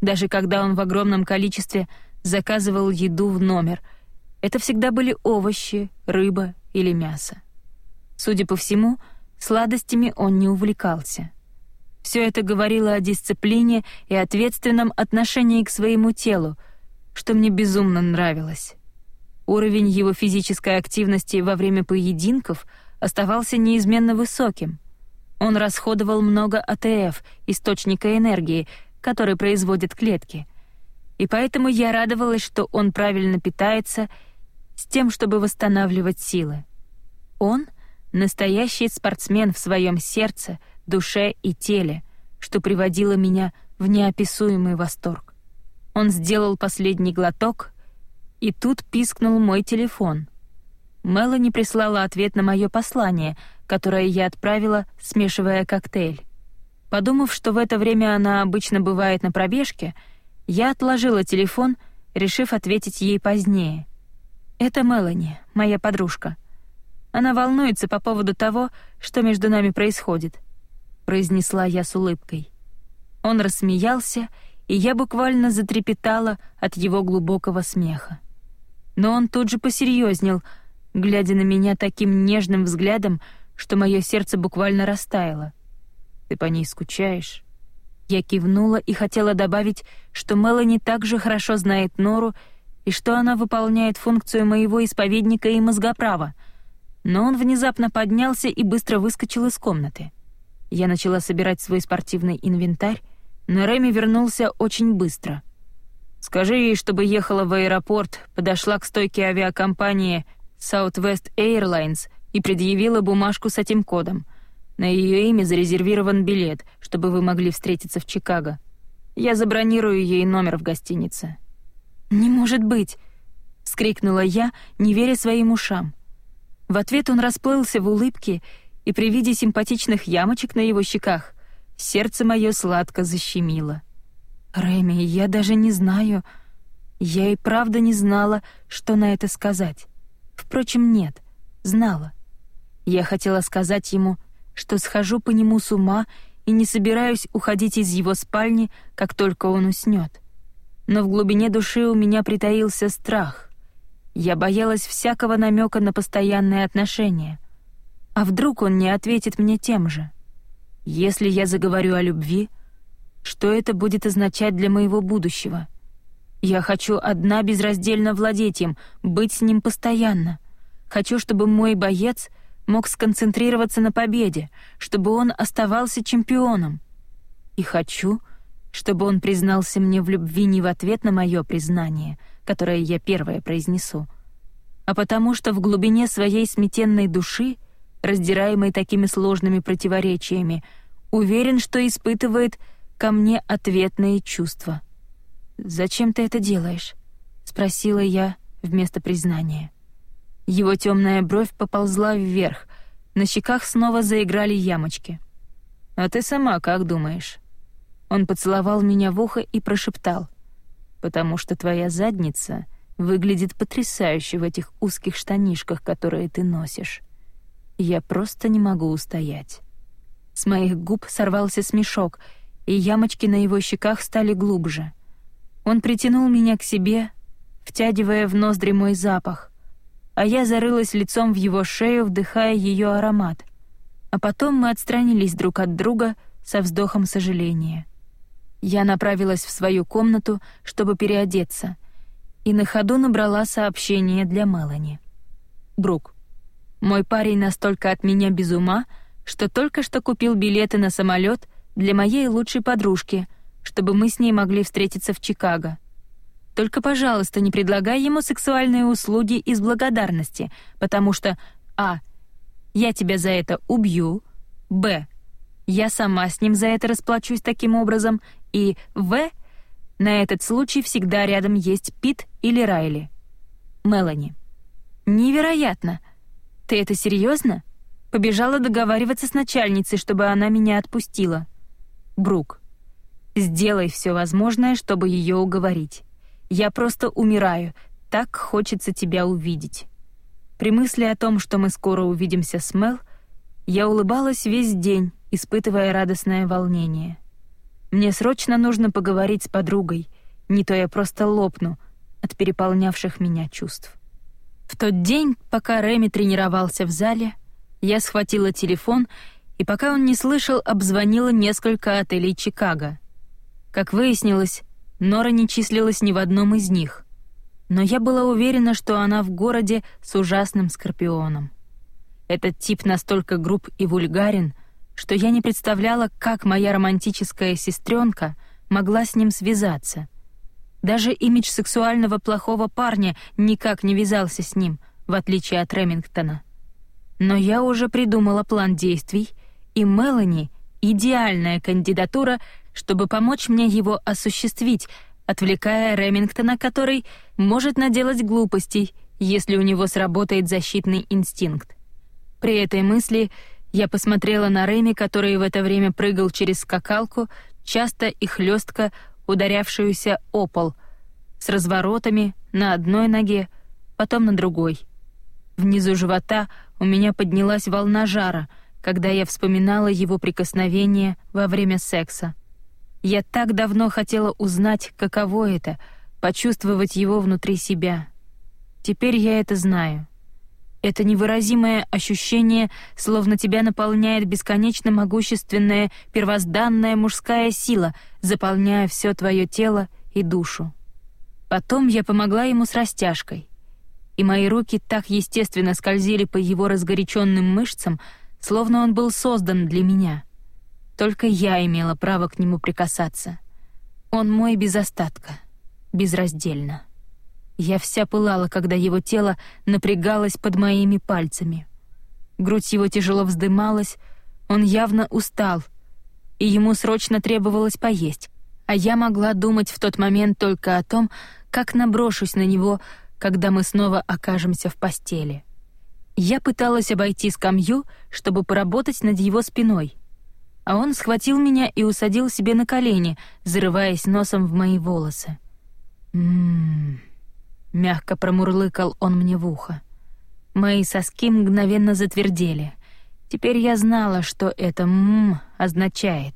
B: Даже когда он в огромном количестве заказывал еду в номер, это всегда были овощи, рыба или мясо. Судя по всему, сладостями он не увлекался. Все это говорило о дисциплине и ответственном отношении к своему телу, что мне безумно нравилось. Уровень его физической активности во время поединков оставался неизменно высоким. Он расходовал много АТФ, источника энергии, который производят клетки. И поэтому я радовалась, что он правильно питается с тем, чтобы восстанавливать силы. Он — настоящий спортсмен в своем сердце, душе и теле, что приводило меня в неописуемый восторг. Он сделал последний глоток, и тут пискнул мой телефон. Мелани прислала ответ на мое послание, которое я отправила, смешивая коктейль. Подумав, что в это время она обычно бывает на пробежке, я отложила телефон, решив ответить ей позднее. Это Мелани, моя подружка. Она волнуется по поводу того, что между нами происходит, произнесла я с улыбкой. Он рассмеялся, и я буквально затрепетала от его глубокого смеха. Но он тут же посерьезнел, глядя на меня таким нежным взглядом, что мое сердце буквально растаяло. «Ты по ней скучаешь?» Я кивнула и хотела добавить, что Мелани также хорошо знает Нору и что она выполняет функцию моего исповедника и мозгоправа. Но он внезапно поднялся и быстро выскочил из комнаты. Я начала собирать свой спортивный инвентарь, но Реми вернулся очень быстро. «Скажи ей, чтобы ехала в аэропорт, подошла к стойке авиакомпании Southwest Airlines и предъявила бумажку с этим кодом. На ее имя зарезервирован билет, чтобы вы могли встретиться в Чикаго. Я забронирую ей номер в гостинице».
A: «Не может быть!» — вскрикнула я, не веря своим ушам. В ответ он расплылся в улыбке, и при виде симпатичных ямочек на его щеках сердце мое сладко защемило. «Рэми, я даже не знаю...» Я и правда не знала, что на это сказать. Впрочем, нет, знала. Я хотела сказать ему, что схожу по нему с ума и не собираюсь уходить из его спальни, как только он уснет. Но в глубине души у меня притаился страх. Я боялась всякого намека на постоянные отношения. А вдруг он не ответит мне тем же? Если я заговорю о любви, что это будет означать для моего будущего? Я хочу одна безраздельно владеть им, быть с ним постоянно. Хочу, чтобы мой боец мог сконцентрироваться на победе, чтобы он оставался чемпионом. И хочу, чтобы он признался мне в любви не в ответ на мое признание, которое я первое произнесу, а потому что в глубине своей сметенной души, раздираемой такими сложными противоречиями, уверен, что испытывает ко мне ответные чувства. «Зачем ты это делаешь?» — спросила я вместо признания. Его темная бровь поползла вверх, на щеках снова заиграли ямочки. «А ты сама как думаешь?» Он поцеловал меня в ухо и прошептал. «Потому что твоя задница выглядит потрясающе в этих узких штанишках, которые ты носишь. Я просто не могу устоять». С моих губ сорвался смешок, и ямочки на его щеках стали глубже. Он притянул меня к себе, втягивая в ноздри мой запах, а я зарылась лицом в его шею, вдыхая ее аромат. А потом мы отстранились друг от друга со вздохом сожаления. Я направилась в свою комнату, чтобы переодеться, и на ходу набрала сообщение для Мелани. «Брук, мой парень настолько от меня без ума, что только что купил билеты на самолет для моей лучшей подружки, чтобы мы с ней могли встретиться в Чикаго. Только, пожалуйста, не предлагай ему сексуальные услуги из благодарности, потому что а. я тебя за это убью, б. я сама с ним за это расплачусь таким образом, и в. на этот случай всегда рядом есть Пит или Райли. Мелани. Невероятно. Ты это серьезно? Побежала договариваться с начальницей, чтобы она меня отпустила. Брук. Сделай все возможное, чтобы ее уговорить. Я просто умираю. Так хочется тебя увидеть. При мысли о том, что мы скоро увидимся с Мел, я улыбалась весь день, испытывая радостное волнение. Мне срочно нужно поговорить с подругой, не то я просто лопну от переполнявших меня чувств. В тот день, пока Реми тренировался в зале, я схватила телефон и, пока он не слышал, обзвонила несколько отелей Чикаго. Как выяснилось, Нора не числилась ни в одном из них, но я была уверена, что она в городе с ужасным скорпионом. Этот тип настолько груб и вульгарен, что я не представляла, как моя романтическая сестренка могла с ним связаться. Даже имидж сексуального плохого парня никак не вязался с ним, в отличие от Ремингтона. Но я уже придумала план действий, и Мелани — идеальная кандидатура, чтобы помочь мне его осуществить, отвлекая Ремингтона, который может наделать глупостей, если у него сработает защитный инстинкт. При этой мысли я посмотрела на Реми, который в это время прыгал через скакалку, часто и хлестко ударявшуюся о пол, с разворотами на одной ноге, потом на другой. Внизу живота у меня поднялась волна жара, когда я вспоминала его прикосновение во время секса. Я так давно хотела узнать, каково это — почувствовать его внутри себя. Теперь я это знаю. Это невыразимое ощущение, словно тебя наполняет бесконечно могущественная первозданная мужская сила, заполняя все твое тело и душу. Потом я помогла ему с растяжкой, и мои руки так естественно скользили по его разгоряченным мышцам, словно он был создан для меня — только я имела право к нему прикасаться. Он мой без остатка, безраздельно. Я вся пылала, когда его тело напрягалось под моими пальцами. Грудь его тяжело вздымалась, он явно устал, и ему срочно требовалось поесть, а я могла думать в тот момент только о том, как наброшусь на него, когда мы снова окажемся в постели. Я пыталась обойти скамью, чтобы поработать над его спиной — а он схватил меня и усадил себе на колени, зарываясь носом в мои волосы. «М-м-м», мягко промурлыкал он мне в ухо. Мои соски мгновенно затвердели. Теперь я знала, что это «м-м» означает.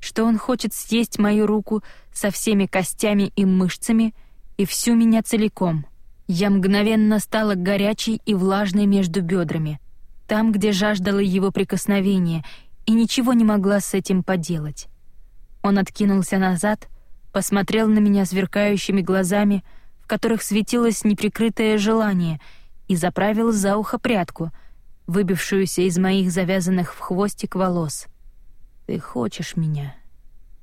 A: Что он хочет съесть мою руку со всеми костями и мышцами и всю меня целиком. Я мгновенно стала горячей и влажной между бедрами, там, где жаждала его прикосновения — и ничего не могла с этим поделать. Он откинулся назад, посмотрел на меня сверкающими глазами, в которых светилось неприкрытое желание, и заправил за ухо прядку, выбившуюся из моих завязанных в хвостик волос. «Ты хочешь меня?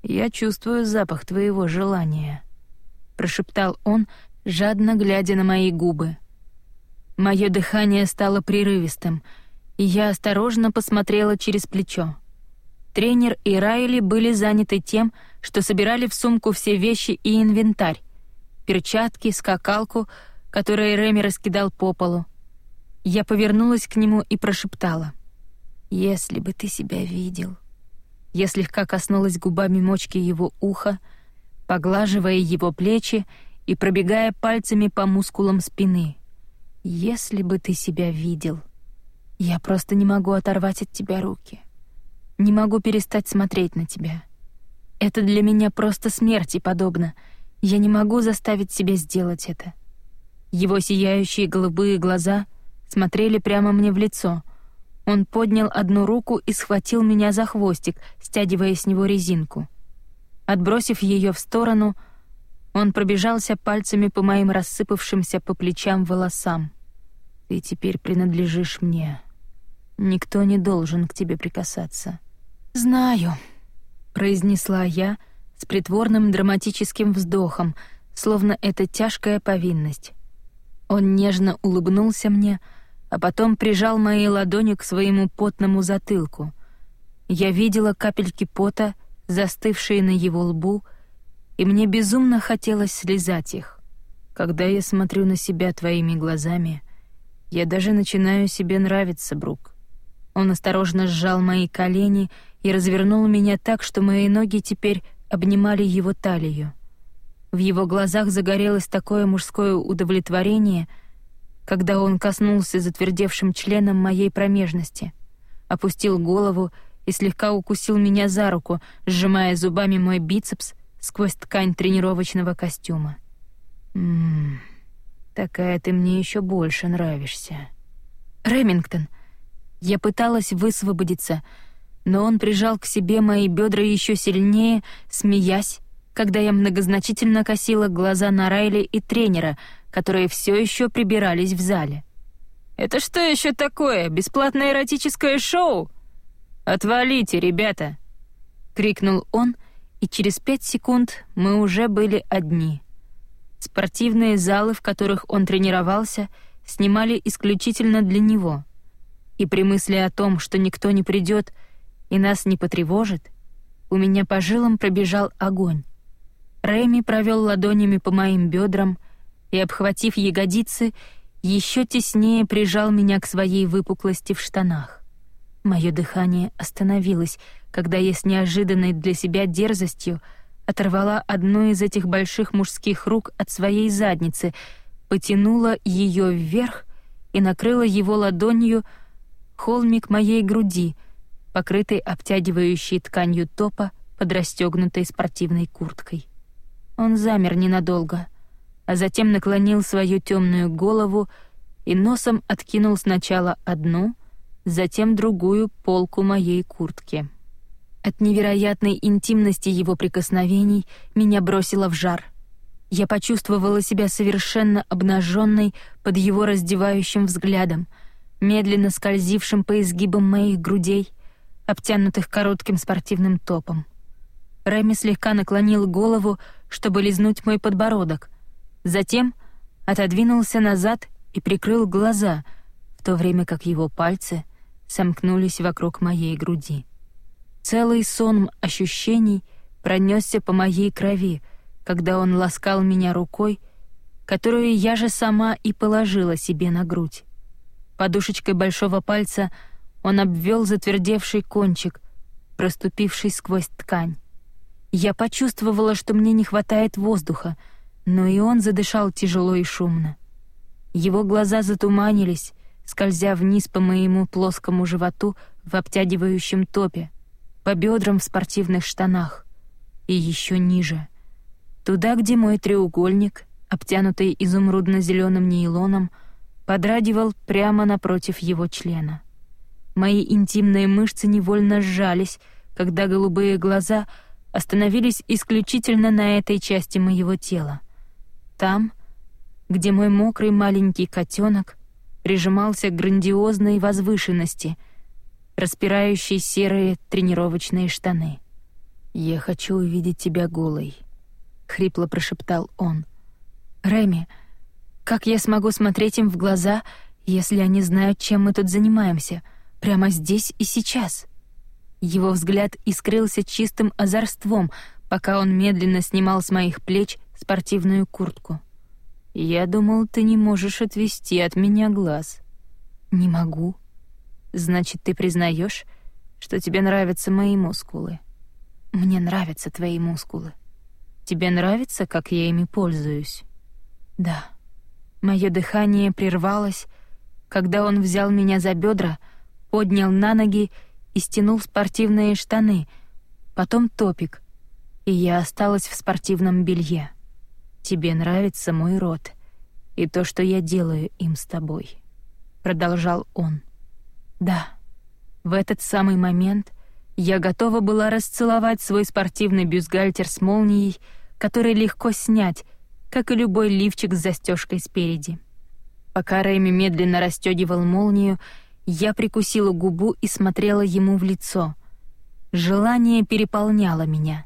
A: Я чувствую запах твоего желания», — прошептал он, жадно глядя на мои губы. Мое дыхание стало прерывистым — и я осторожно посмотрела через плечо. Тренер и Райли были заняты тем, что собирали в сумку все вещи и инвентарь. Перчатки, скакалку, которые Реми раскидал по полу. Я повернулась к нему и прошептала. «Если бы ты себя видел». Я слегка коснулась губами мочки его уха, поглаживая его плечи и пробегая пальцами по мускулам спины. «Если бы ты себя видел». Я просто не могу оторвать от тебя руки. Не могу перестать смотреть на тебя. Это для меня просто смерти подобно. Я не могу заставить себя сделать это. Его сияющие голубые глаза смотрели прямо мне в лицо. Он поднял одну руку и схватил меня за хвостик, стягивая с него резинку. Отбросив ее в сторону, он пробежался пальцами по моим рассыпавшимся по плечам волосам. «Ты теперь принадлежишь мне», Никто не должен к тебе прикасаться. Знаю, произнесла я с притворным драматическим вздохом, словно это тяжкая повинность. Он нежно улыбнулся мне, а потом прижал мои ладони к своему потному затылку. Я видела капельки пота, застывшие на его лбу, и мне безумно хотелось слезать их. Когда я смотрю на себя твоими глазами, я даже начинаю себе нравиться, Брук. Он осторожно сжал мои колени и развернул меня так, что мои ноги теперь обнимали его талию. В его глазах загорелось такое мужское удовлетворение, когда он коснулся затвердевшим членом моей промежности, опустил голову и слегка укусил меня за руку, сжимая зубами мой бицепс сквозь ткань тренировочного костюма. «Ммм, такая ты мне еще больше нравишься». «Ремингтон!» Я пыталась высвободиться, но он прижал к себе мои бедра еще сильнее, смеясь, когда я многозначительно косила глаза на Райли и тренера, которые все еще прибирались в зале.
B: «Это что еще такое? Бесплатное эротическое шоу?» «Отвалите, ребята!» — крикнул он — и через пять секунд мы уже были одни. Спортивные залы, в которых он тренировался, снимали исключительно для него. И при мысли о том, что никто не придет и нас не потревожит, у меня по жилам пробежал огонь. Рэми провел ладонями по моим бедрам и, обхватив ягодицы, еще теснее прижал меня к своей выпуклости в штанах. Мое дыхание остановилось, когда я с неожиданной для себя дерзостью оторвала одну из этих больших мужских рук от своей задницы, потянула ее вверх и накрыла его ладонью холмик моей груди, покрытый обтягивающей тканью топа под расстегнутой спортивной курткой. Он замер ненадолго, а затем наклонил свою темную голову и носом откинул сначала одну, затем другую полку моей куртки. От невероятной интимности его прикосновений меня бросило в жар. Я почувствовала себя совершенно обнаженной под его раздевающим взглядом, медленно скользившим по изгибам моих грудей, обтянутых коротким спортивным топом. Рэми слегка наклонил голову, чтобы лизнуть мой подбородок, затем отодвинулся назад и прикрыл глаза, в то время как его пальцы сомкнулись вокруг моей груди. Целый сон ощущений пронесся по моей крови, когда он ласкал меня рукой, которую я же сама и положила себе на грудь. Подушечкой большого пальца он обвел затвердевший кончик, проступивший сквозь ткань. Я почувствовала, что мне не хватает воздуха, но и он задышал тяжело и шумно. Его глаза затуманились, скользя вниз по моему плоскому животу в обтягивающем топе, по бедрам в спортивных штанах и еще ниже, туда, где мой треугольник, обтянутый изумрудно-зеленым нейлоном, подрадивал прямо напротив его члена. Мои интимные мышцы невольно сжались, когда голубые глаза остановились исключительно на этой части моего тела. Там, где мой мокрый маленький котенок прижимался к грандиозной возвышенности — распирающий серые тренировочные штаны. «Я хочу увидеть тебя голой», — хрипло прошептал он. «Рэми, как я смогу смотреть им в глаза, если они знают, чем мы тут занимаемся, прямо здесь и сейчас?» Его взгляд искрился чистым озорством, пока он медленно снимал с моих плеч спортивную куртку. «Я думал, ты не можешь отвести от меня глаз». «Не могу», Значит, ты признаешь, что тебе нравятся мои мускулы? Мне нравятся твои мускулы. Тебе нравится, как я ими пользуюсь? Да. Мое дыхание прервалось, когда он взял меня за бедра, поднял на ноги и стянул спортивные штаны, потом топик, и я осталась в спортивном белье. Тебе нравится мой рот и то, что я делаю им с тобой, продолжал он. Да, в этот самый момент я готова была расцеловать свой спортивный бюстгальтер с молнией, который легко снять, как и любой лифчик с застежкой спереди. Пока Рэми медленно расстегивал молнию, я прикусила губу и смотрела ему в лицо. Желание переполняло меня.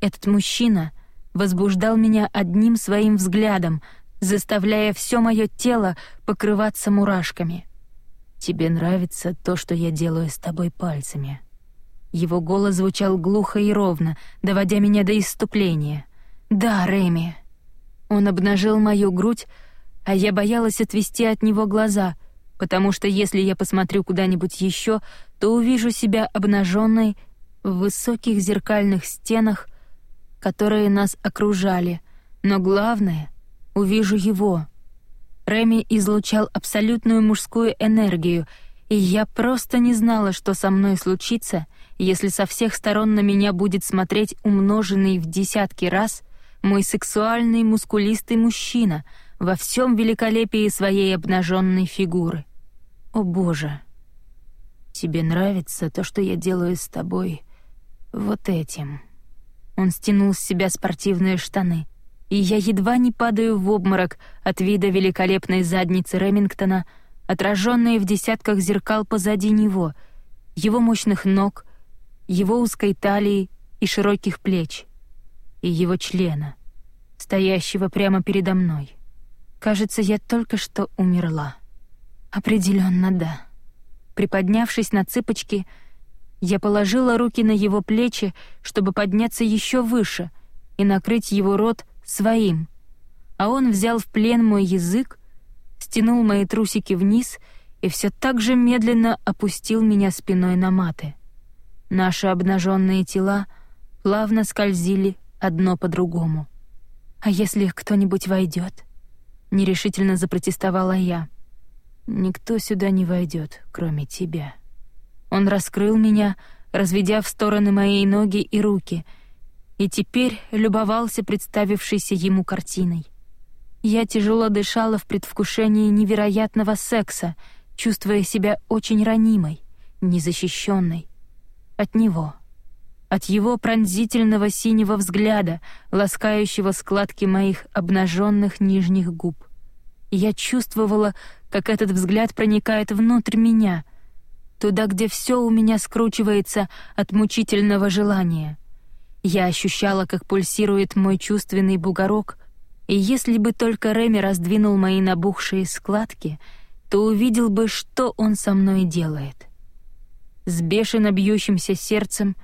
B: Этот мужчина возбуждал меня одним своим взглядом, заставляя все мое тело покрываться мурашками — «Тебе нравится то, что я делаю с тобой пальцами». Его голос звучал глухо и ровно, доводя меня до иступления.
A: Да, Рэми. Он обнажил мою грудь, а я боялась отвести от него глаза, потому что если я посмотрю куда-нибудь еще, то увижу себя обнаженной в высоких зеркальных стенах, которые нас окружали, но главное — увижу его. Реми излучал абсолютную мужскую энергию, и я просто не знала, что со мной случится, если со всех сторон на меня будет смотреть умноженный в десятки раз мой сексуальный мускулистый мужчина во всем великолепии своей обнаженной фигуры. О боже! Тебе нравится то, что я делаю с тобой вот этим? Он стянул с себя спортивные штаны, и я едва не падаю в обморок от вида великолепной задницы Ремингтона, отраженной в десятках зеркал позади него, его мощных ног, его узкой талии и широких плеч, и его члена, стоящего прямо передо мной. Кажется, я только что умерла. Определенно, да. Приподнявшись на цыпочки, я положила руки на его плечи, чтобы подняться еще выше и накрыть его рот своим. А он взял в плен мой язык, стянул мои трусики вниз и все так же медленно опустил меня спиной на маты. Наши обнаженные тела плавно скользили одно по другому. «А если кто-нибудь войдет? нерешительно запротестовала я. «Никто сюда не войдет, кроме тебя». Он раскрыл меня, разведя в стороны мои ноги и руки, и теперь любовался представившейся ему картиной. Я тяжело дышала в предвкушении невероятного секса, чувствуя себя очень ранимой, незащищенной. От него. От его пронзительного синего взгляда, ласкающего складки моих обнаженных нижних губ. Я чувствовала, как этот взгляд проникает внутрь меня, туда, где все у меня скручивается от мучительного желания. Я ощущала, как пульсирует мой чувственный бугорок, и если бы только Реми раздвинул мои набухшие складки, то увидел бы, что он со мной делает. С бешено бьющимся сердцем,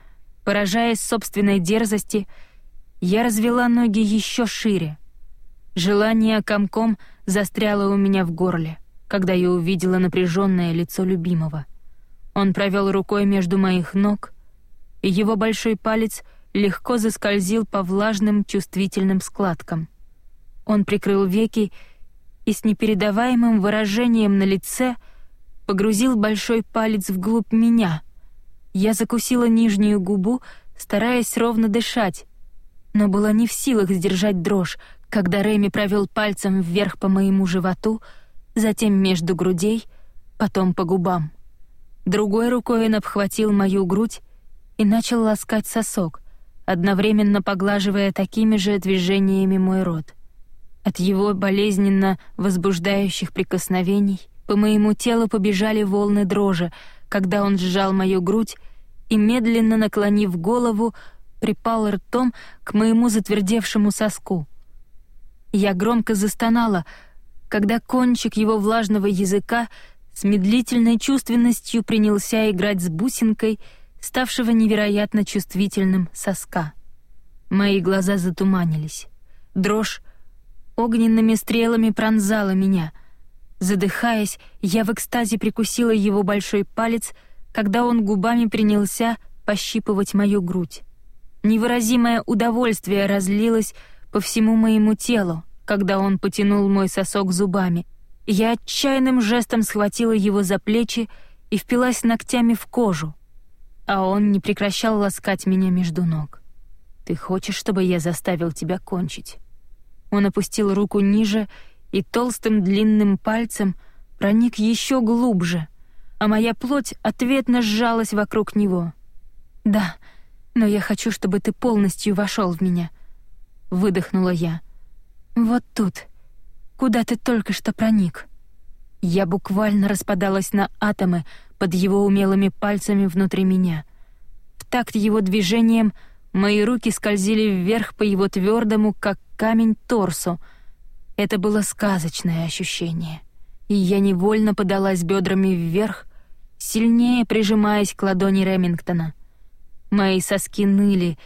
A: поражаясь собственной дерзости, я развела ноги еще шире. Желание комком застряло у меня в горле, когда я увидела напряженное лицо любимого — он провел рукой между моих ног, и его большой палец легко заскользил по влажным чувствительным складкам. Он прикрыл веки и с непередаваемым выражением на лице погрузил большой палец вглубь меня. Я закусила нижнюю губу, стараясь ровно дышать, но была не в силах сдержать дрожь, когда Реми провел пальцем вверх по моему животу, затем между грудей, потом по губам. Другой рукой он обхватил мою грудь и начал ласкать сосок, одновременно поглаживая такими же движениями мой рот. От его болезненно возбуждающих прикосновений по моему телу побежали волны дрожи, когда он сжал мою грудь и, медленно наклонив голову, припал ртом к моему затвердевшему соску. Я громко застонала, когда кончик его влажного языка с медлительной чувственностью принялся играть с бусинкой, ставшего невероятно чувствительным соска. Мои глаза затуманились. Дрожь огненными стрелами пронзала меня. Задыхаясь, я в экстазе прикусила его большой палец, когда он губами принялся пощипывать мою грудь. Невыразимое удовольствие разлилось по всему моему телу, когда он потянул мой сосок зубами — я отчаянным жестом схватила его за плечи и впилась ногтями в кожу, а он не прекращал ласкать меня между ног. «Ты хочешь, чтобы я заставил тебя кончить?» Он опустил руку ниже и толстым длинным пальцем проник еще глубже, а моя плоть ответно сжалась вокруг него. «Да, но я хочу, чтобы ты полностью вошел в меня», — выдохнула я. «Вот тут, куда ты только что проник». Я буквально распадалась на атомы под его умелыми пальцами внутри меня. В такт его движением мои руки скользили вверх по его твердому, как камень, торсу. Это было сказочное ощущение. И я невольно подалась бедрами вверх, сильнее прижимаясь к ладони Ремингтона. Мои соски ныли,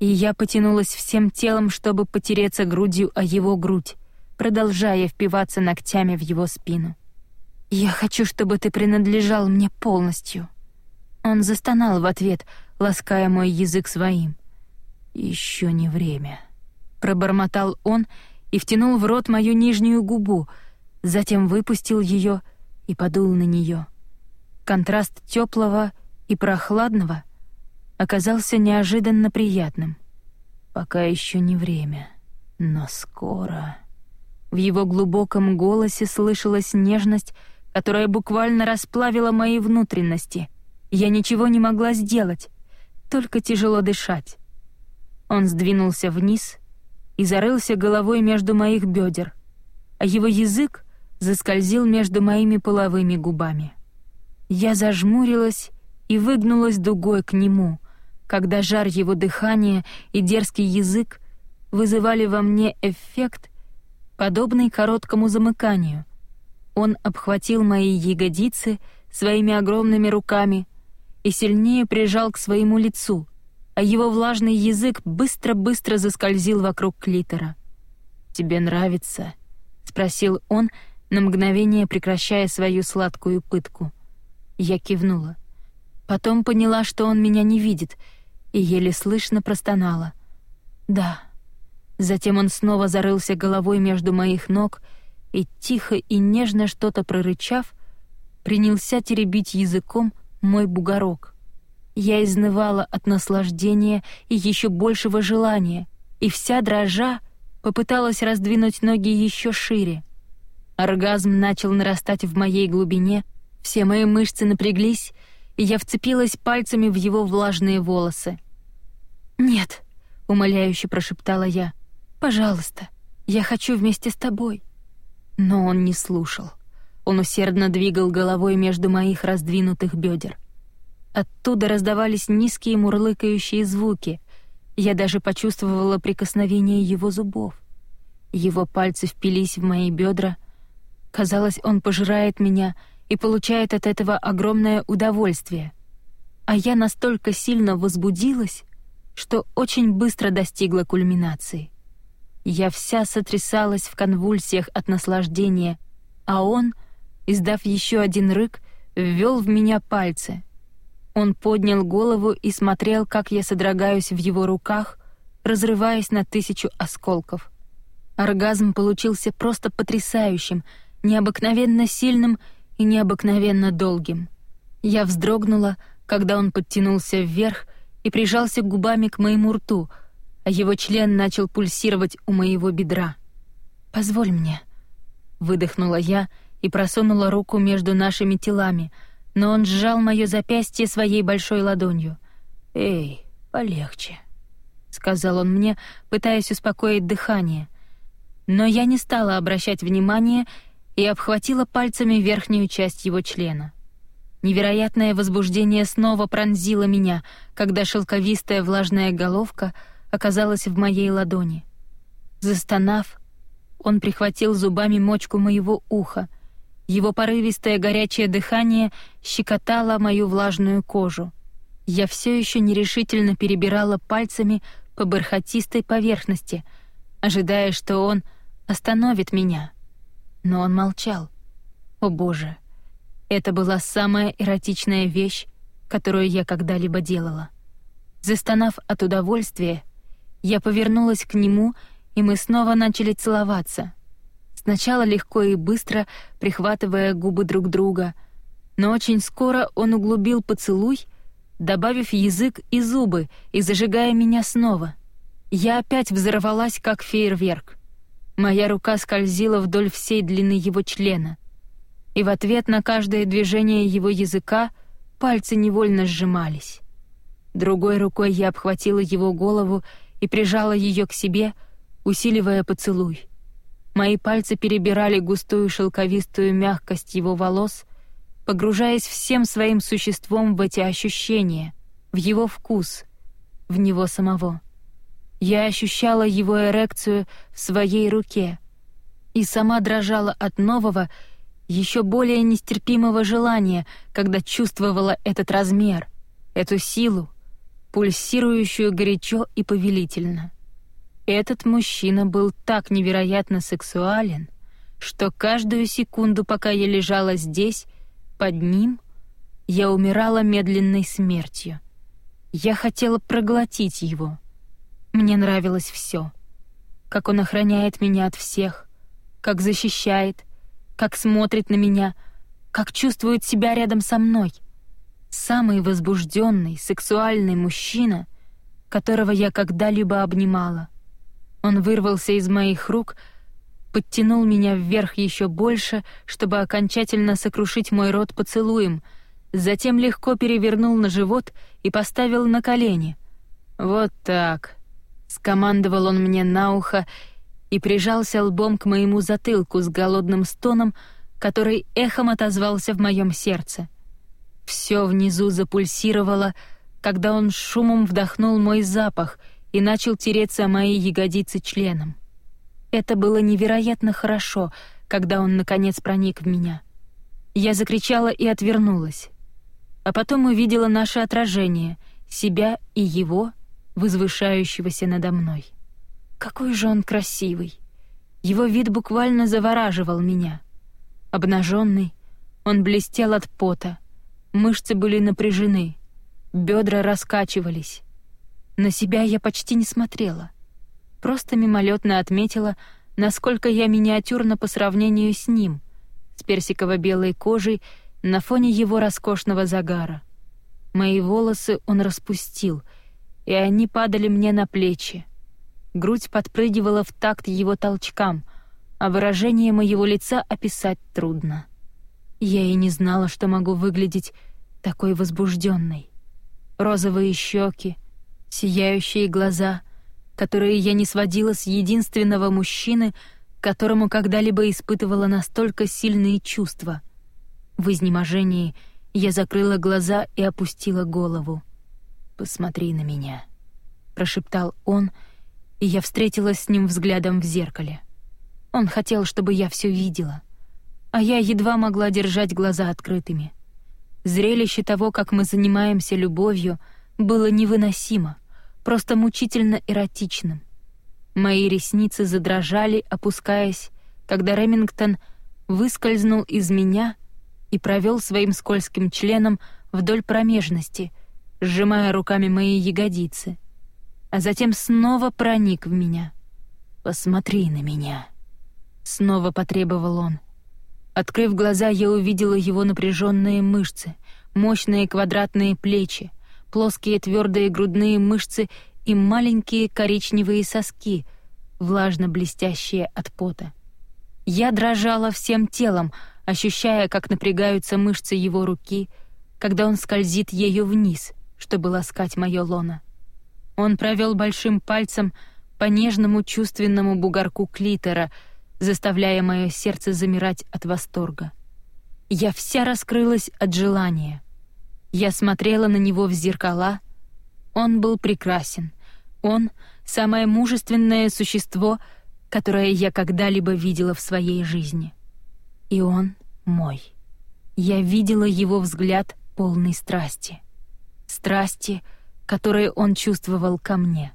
A: и я потянулась всем телом, чтобы потереться грудью о его грудь, продолжая впиваться ногтями в его спину. «Я хочу, чтобы ты принадлежал мне полностью». Он застонал в ответ, лаская мой язык своим. «Еще не время», — пробормотал он и втянул в рот мою нижнюю губу, затем выпустил ее и подул на нее. Контраст теплого и прохладного оказался неожиданно приятным. Пока еще не время, но скоро. В его глубоком голосе слышалась нежность, которая буквально расплавила мои внутренности. Я ничего не могла сделать, только тяжело дышать. Он сдвинулся вниз и зарылся головой между моих бедер, а его язык заскользил между моими половыми губами. Я зажмурилась и выгнулась дугой к нему, когда жар его дыхания и дерзкий язык вызывали во мне эффект, подобный короткому замыканию. Он обхватил мои ягодицы своими огромными руками и сильнее прижал к своему лицу, а его влажный язык быстро-быстро заскользил вокруг клитора. «Тебе нравится?» — спросил он, на мгновение прекращая свою сладкую пытку. Я кивнула. Потом поняла, что он меня не видит, и еле слышно простонала. «Да». Затем он снова зарылся головой между моих ног и, тихо и нежно что-то прорычав, принялся теребить языком мой бугорок. Я изнывала от наслаждения и еще большего желания, и вся дрожа попыталась раздвинуть ноги еще шире. Оргазм начал нарастать в моей глубине, все мои мышцы напряглись, и я вцепилась пальцами в его влажные волосы. «Нет», — умоляюще прошептала я, — Пожалуйста, я хочу вместе с тобой». Но он не слушал. Он усердно двигал головой между моих раздвинутых бедер. Оттуда раздавались низкие мурлыкающие звуки. Я даже почувствовала прикосновение его зубов. Его пальцы впились в мои бедра. Казалось, он пожирает меня и получает от этого огромное удовольствие. А я настолько сильно возбудилась, что очень быстро достигла кульминации. Я вся сотрясалась в конвульсиях от наслаждения, а он, издав еще один рык, ввел в меня пальцы. Он поднял голову и смотрел, как я содрогаюсь в его руках, разрываясь на тысячу осколков. Оргазм получился просто потрясающим, необыкновенно сильным и необыкновенно долгим. Я вздрогнула, когда он подтянулся вверх и прижался губами к моему рту — а его член начал пульсировать у моего бедра. «Позволь мне», — выдохнула я и просунула руку между нашими телами, но он сжал моё запястье своей большой ладонью. «Эй, полегче», — сказал он мне, пытаясь успокоить дыхание. Но я не стала обращать внимания и обхватила пальцами верхнюю часть его члена. Невероятное возбуждение снова пронзило меня, когда шелковистая влажная головка — оказалась в моей ладони. Застонав, он прихватил зубами мочку моего уха. Его порывистое горячее дыхание щекотало мою влажную кожу. Я все еще нерешительно перебирала пальцами по бархатистой поверхности, ожидая, что он остановит меня. Но он молчал. О боже, это была самая эротичная вещь, которую я когда-либо делала. Застонав от удовольствия, я повернулась к нему, и мы снова начали целоваться. Сначала легко и быстро, прихватывая губы друг друга, но очень скоро он углубил поцелуй, добавив язык и зубы и зажигая меня снова. Я опять взорвалась, как фейерверк. Моя рука скользила вдоль всей длины его члена, и в ответ на каждое движение его языка пальцы невольно сжимались. Другой рукой я обхватила его голову и прижала ее к себе, усиливая поцелуй. Мои пальцы перебирали густую шелковистую мягкость его волос, погружаясь всем своим существом в эти ощущения, в его вкус, в него самого. Я ощущала его эрекцию в своей руке и сама дрожала от нового, еще более нестерпимого желания, когда чувствовала этот размер, эту силу, пульсирующую горячо и повелительно. Этот мужчина был так невероятно сексуален, что каждую секунду, пока я лежала здесь, под ним, я умирала медленной смертью. Я хотела проглотить его. Мне нравилось все. Как он охраняет меня от всех, как защищает, как смотрит на меня, как чувствует себя рядом со мной. Самый возбужденный, сексуальный мужчина, которого я когда-либо обнимала. Он вырвался из моих рук, подтянул меня вверх еще больше, чтобы окончательно сокрушить мой рот поцелуем, затем легко перевернул на живот и поставил на колени. «Вот так», — скомандовал он мне на ухо и прижался лбом к моему затылку с голодным стоном, который эхом отозвался в моем сердце. Все внизу запульсировало, когда он шумом вдохнул мой запах — и начал тереться о мои ягодицы членом. Это было невероятно хорошо, когда он, наконец, проник в меня. Я закричала и отвернулась. А потом увидела наше отражение, себя и его, возвышающегося надо мной. Какой же он красивый! Его вид буквально завораживал меня. Обнаженный, он блестел от пота, мышцы были напряжены, бедра раскачивались. На себя я почти не смотрела. Просто мимолетно отметила, насколько я миниатюрна по сравнению с ним, с персиково-белой кожей на фоне его роскошного загара. Мои волосы он распустил, и они падали мне на плечи. Грудь подпрыгивала в такт его толчкам, а выражение моего лица описать трудно. Я и не знала, что могу выглядеть такой возбужденной. Розовые щеки, сияющие глаза, которые я не сводила с единственного мужчины, которому когда-либо испытывала настолько сильные чувства. В изнеможении я закрыла глаза и опустила голову. «Посмотри на меня», — прошептал он, и я встретилась с ним взглядом в зеркале. Он хотел, чтобы я все видела, а я едва могла держать глаза открытыми. Зрелище того, как мы занимаемся любовью, было невыносимо просто мучительно эротичным. Мои ресницы задрожали, опускаясь, когда Ремингтон выскользнул из меня и провел своим скользким членом вдоль промежности, сжимая руками мои ягодицы, а затем снова проник в меня. «Посмотри на меня», — снова потребовал он. Открыв глаза, я увидела его напряженные мышцы, мощные квадратные плечи, плоские твердые грудные мышцы и маленькие коричневые соски, влажно блестящие от пота. Я дрожала всем телом, ощущая, как напрягаются мышцы его руки, когда он скользит ею вниз, чтобы ласкать моё лоно. Он провел большим пальцем по нежному чувственному бугорку клитора, заставляя мое сердце замирать от восторга. Я вся раскрылась от желания — я смотрела на него в зеркала. Он был прекрасен. Он — самое мужественное существо, которое я когда-либо видела в своей жизни. И он мой. Я видела его взгляд полный страсти. Страсти, которые он чувствовал ко мне.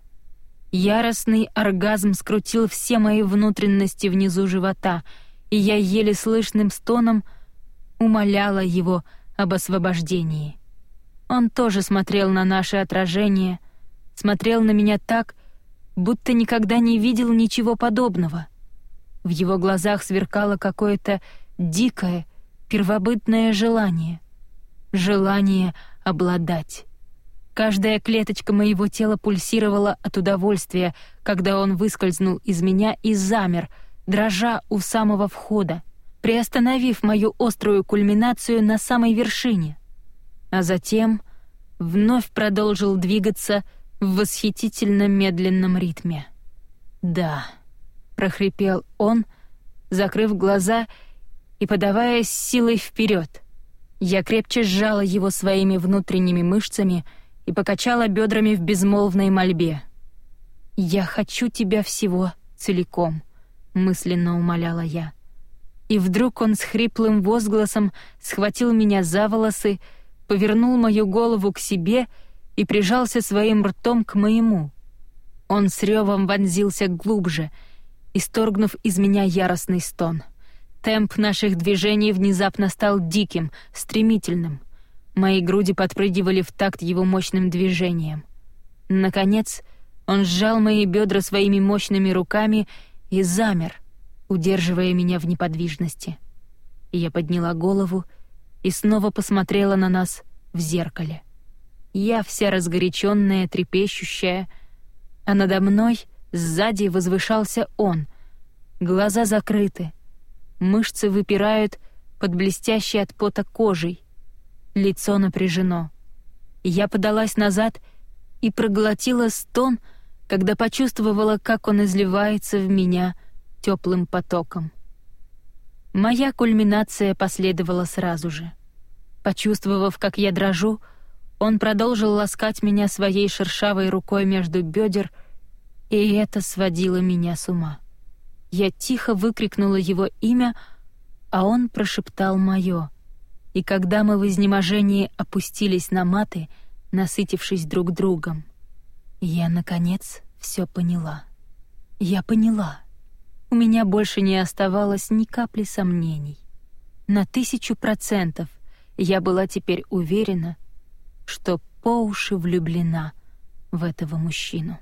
A: Яростный оргазм скрутил все мои внутренности внизу живота, и я еле слышным стоном умоляла его об освобождении. Он тоже смотрел на наше отражение, смотрел на меня так, будто никогда не видел ничего подобного. В его глазах сверкало какое-то дикое, первобытное желание. Желание обладать. Каждая клеточка моего тела пульсировала от удовольствия, когда он выскользнул из меня и замер, дрожа у самого входа, приостановив мою острую кульминацию на самой вершине а затем вновь продолжил двигаться в восхитительно медленном ритме. «Да», — прохрипел он, закрыв глаза и подаваясь силой вперед. Я крепче сжала его своими внутренними мышцами и покачала бедрами в безмолвной мольбе. «Я хочу тебя всего целиком», — мысленно умоляла я. И вдруг он с хриплым возгласом схватил меня за волосы, повернул мою голову к себе и прижался своим ртом к моему. Он с ревом вонзился глубже, исторгнув из меня яростный стон. Темп наших движений внезапно стал диким, стремительным. Мои груди подпрыгивали в такт его мощным движением. Наконец, он сжал мои бедра своими мощными руками и замер, удерживая меня в неподвижности. Я подняла голову и снова посмотрела на нас в зеркале. Я вся разгоряченная, трепещущая, а надо мной сзади возвышался он. Глаза закрыты, мышцы выпирают под блестящей от пота кожей, лицо напряжено. Я подалась назад и проглотила стон, когда почувствовала, как он изливается в меня теплым потоком. Моя кульминация последовала сразу же. Почувствовав, как я дрожу, он продолжил ласкать меня своей шершавой рукой между бедер, и это сводило меня с ума. Я тихо выкрикнула его имя, а он прошептал мое. И когда мы в изнеможении опустились на маты, насытившись друг другом, я, наконец, все поняла. Я поняла. У меня больше не оставалось ни капли сомнений. На тысячу процентов я была теперь уверена, что по уши влюблена в этого мужчину.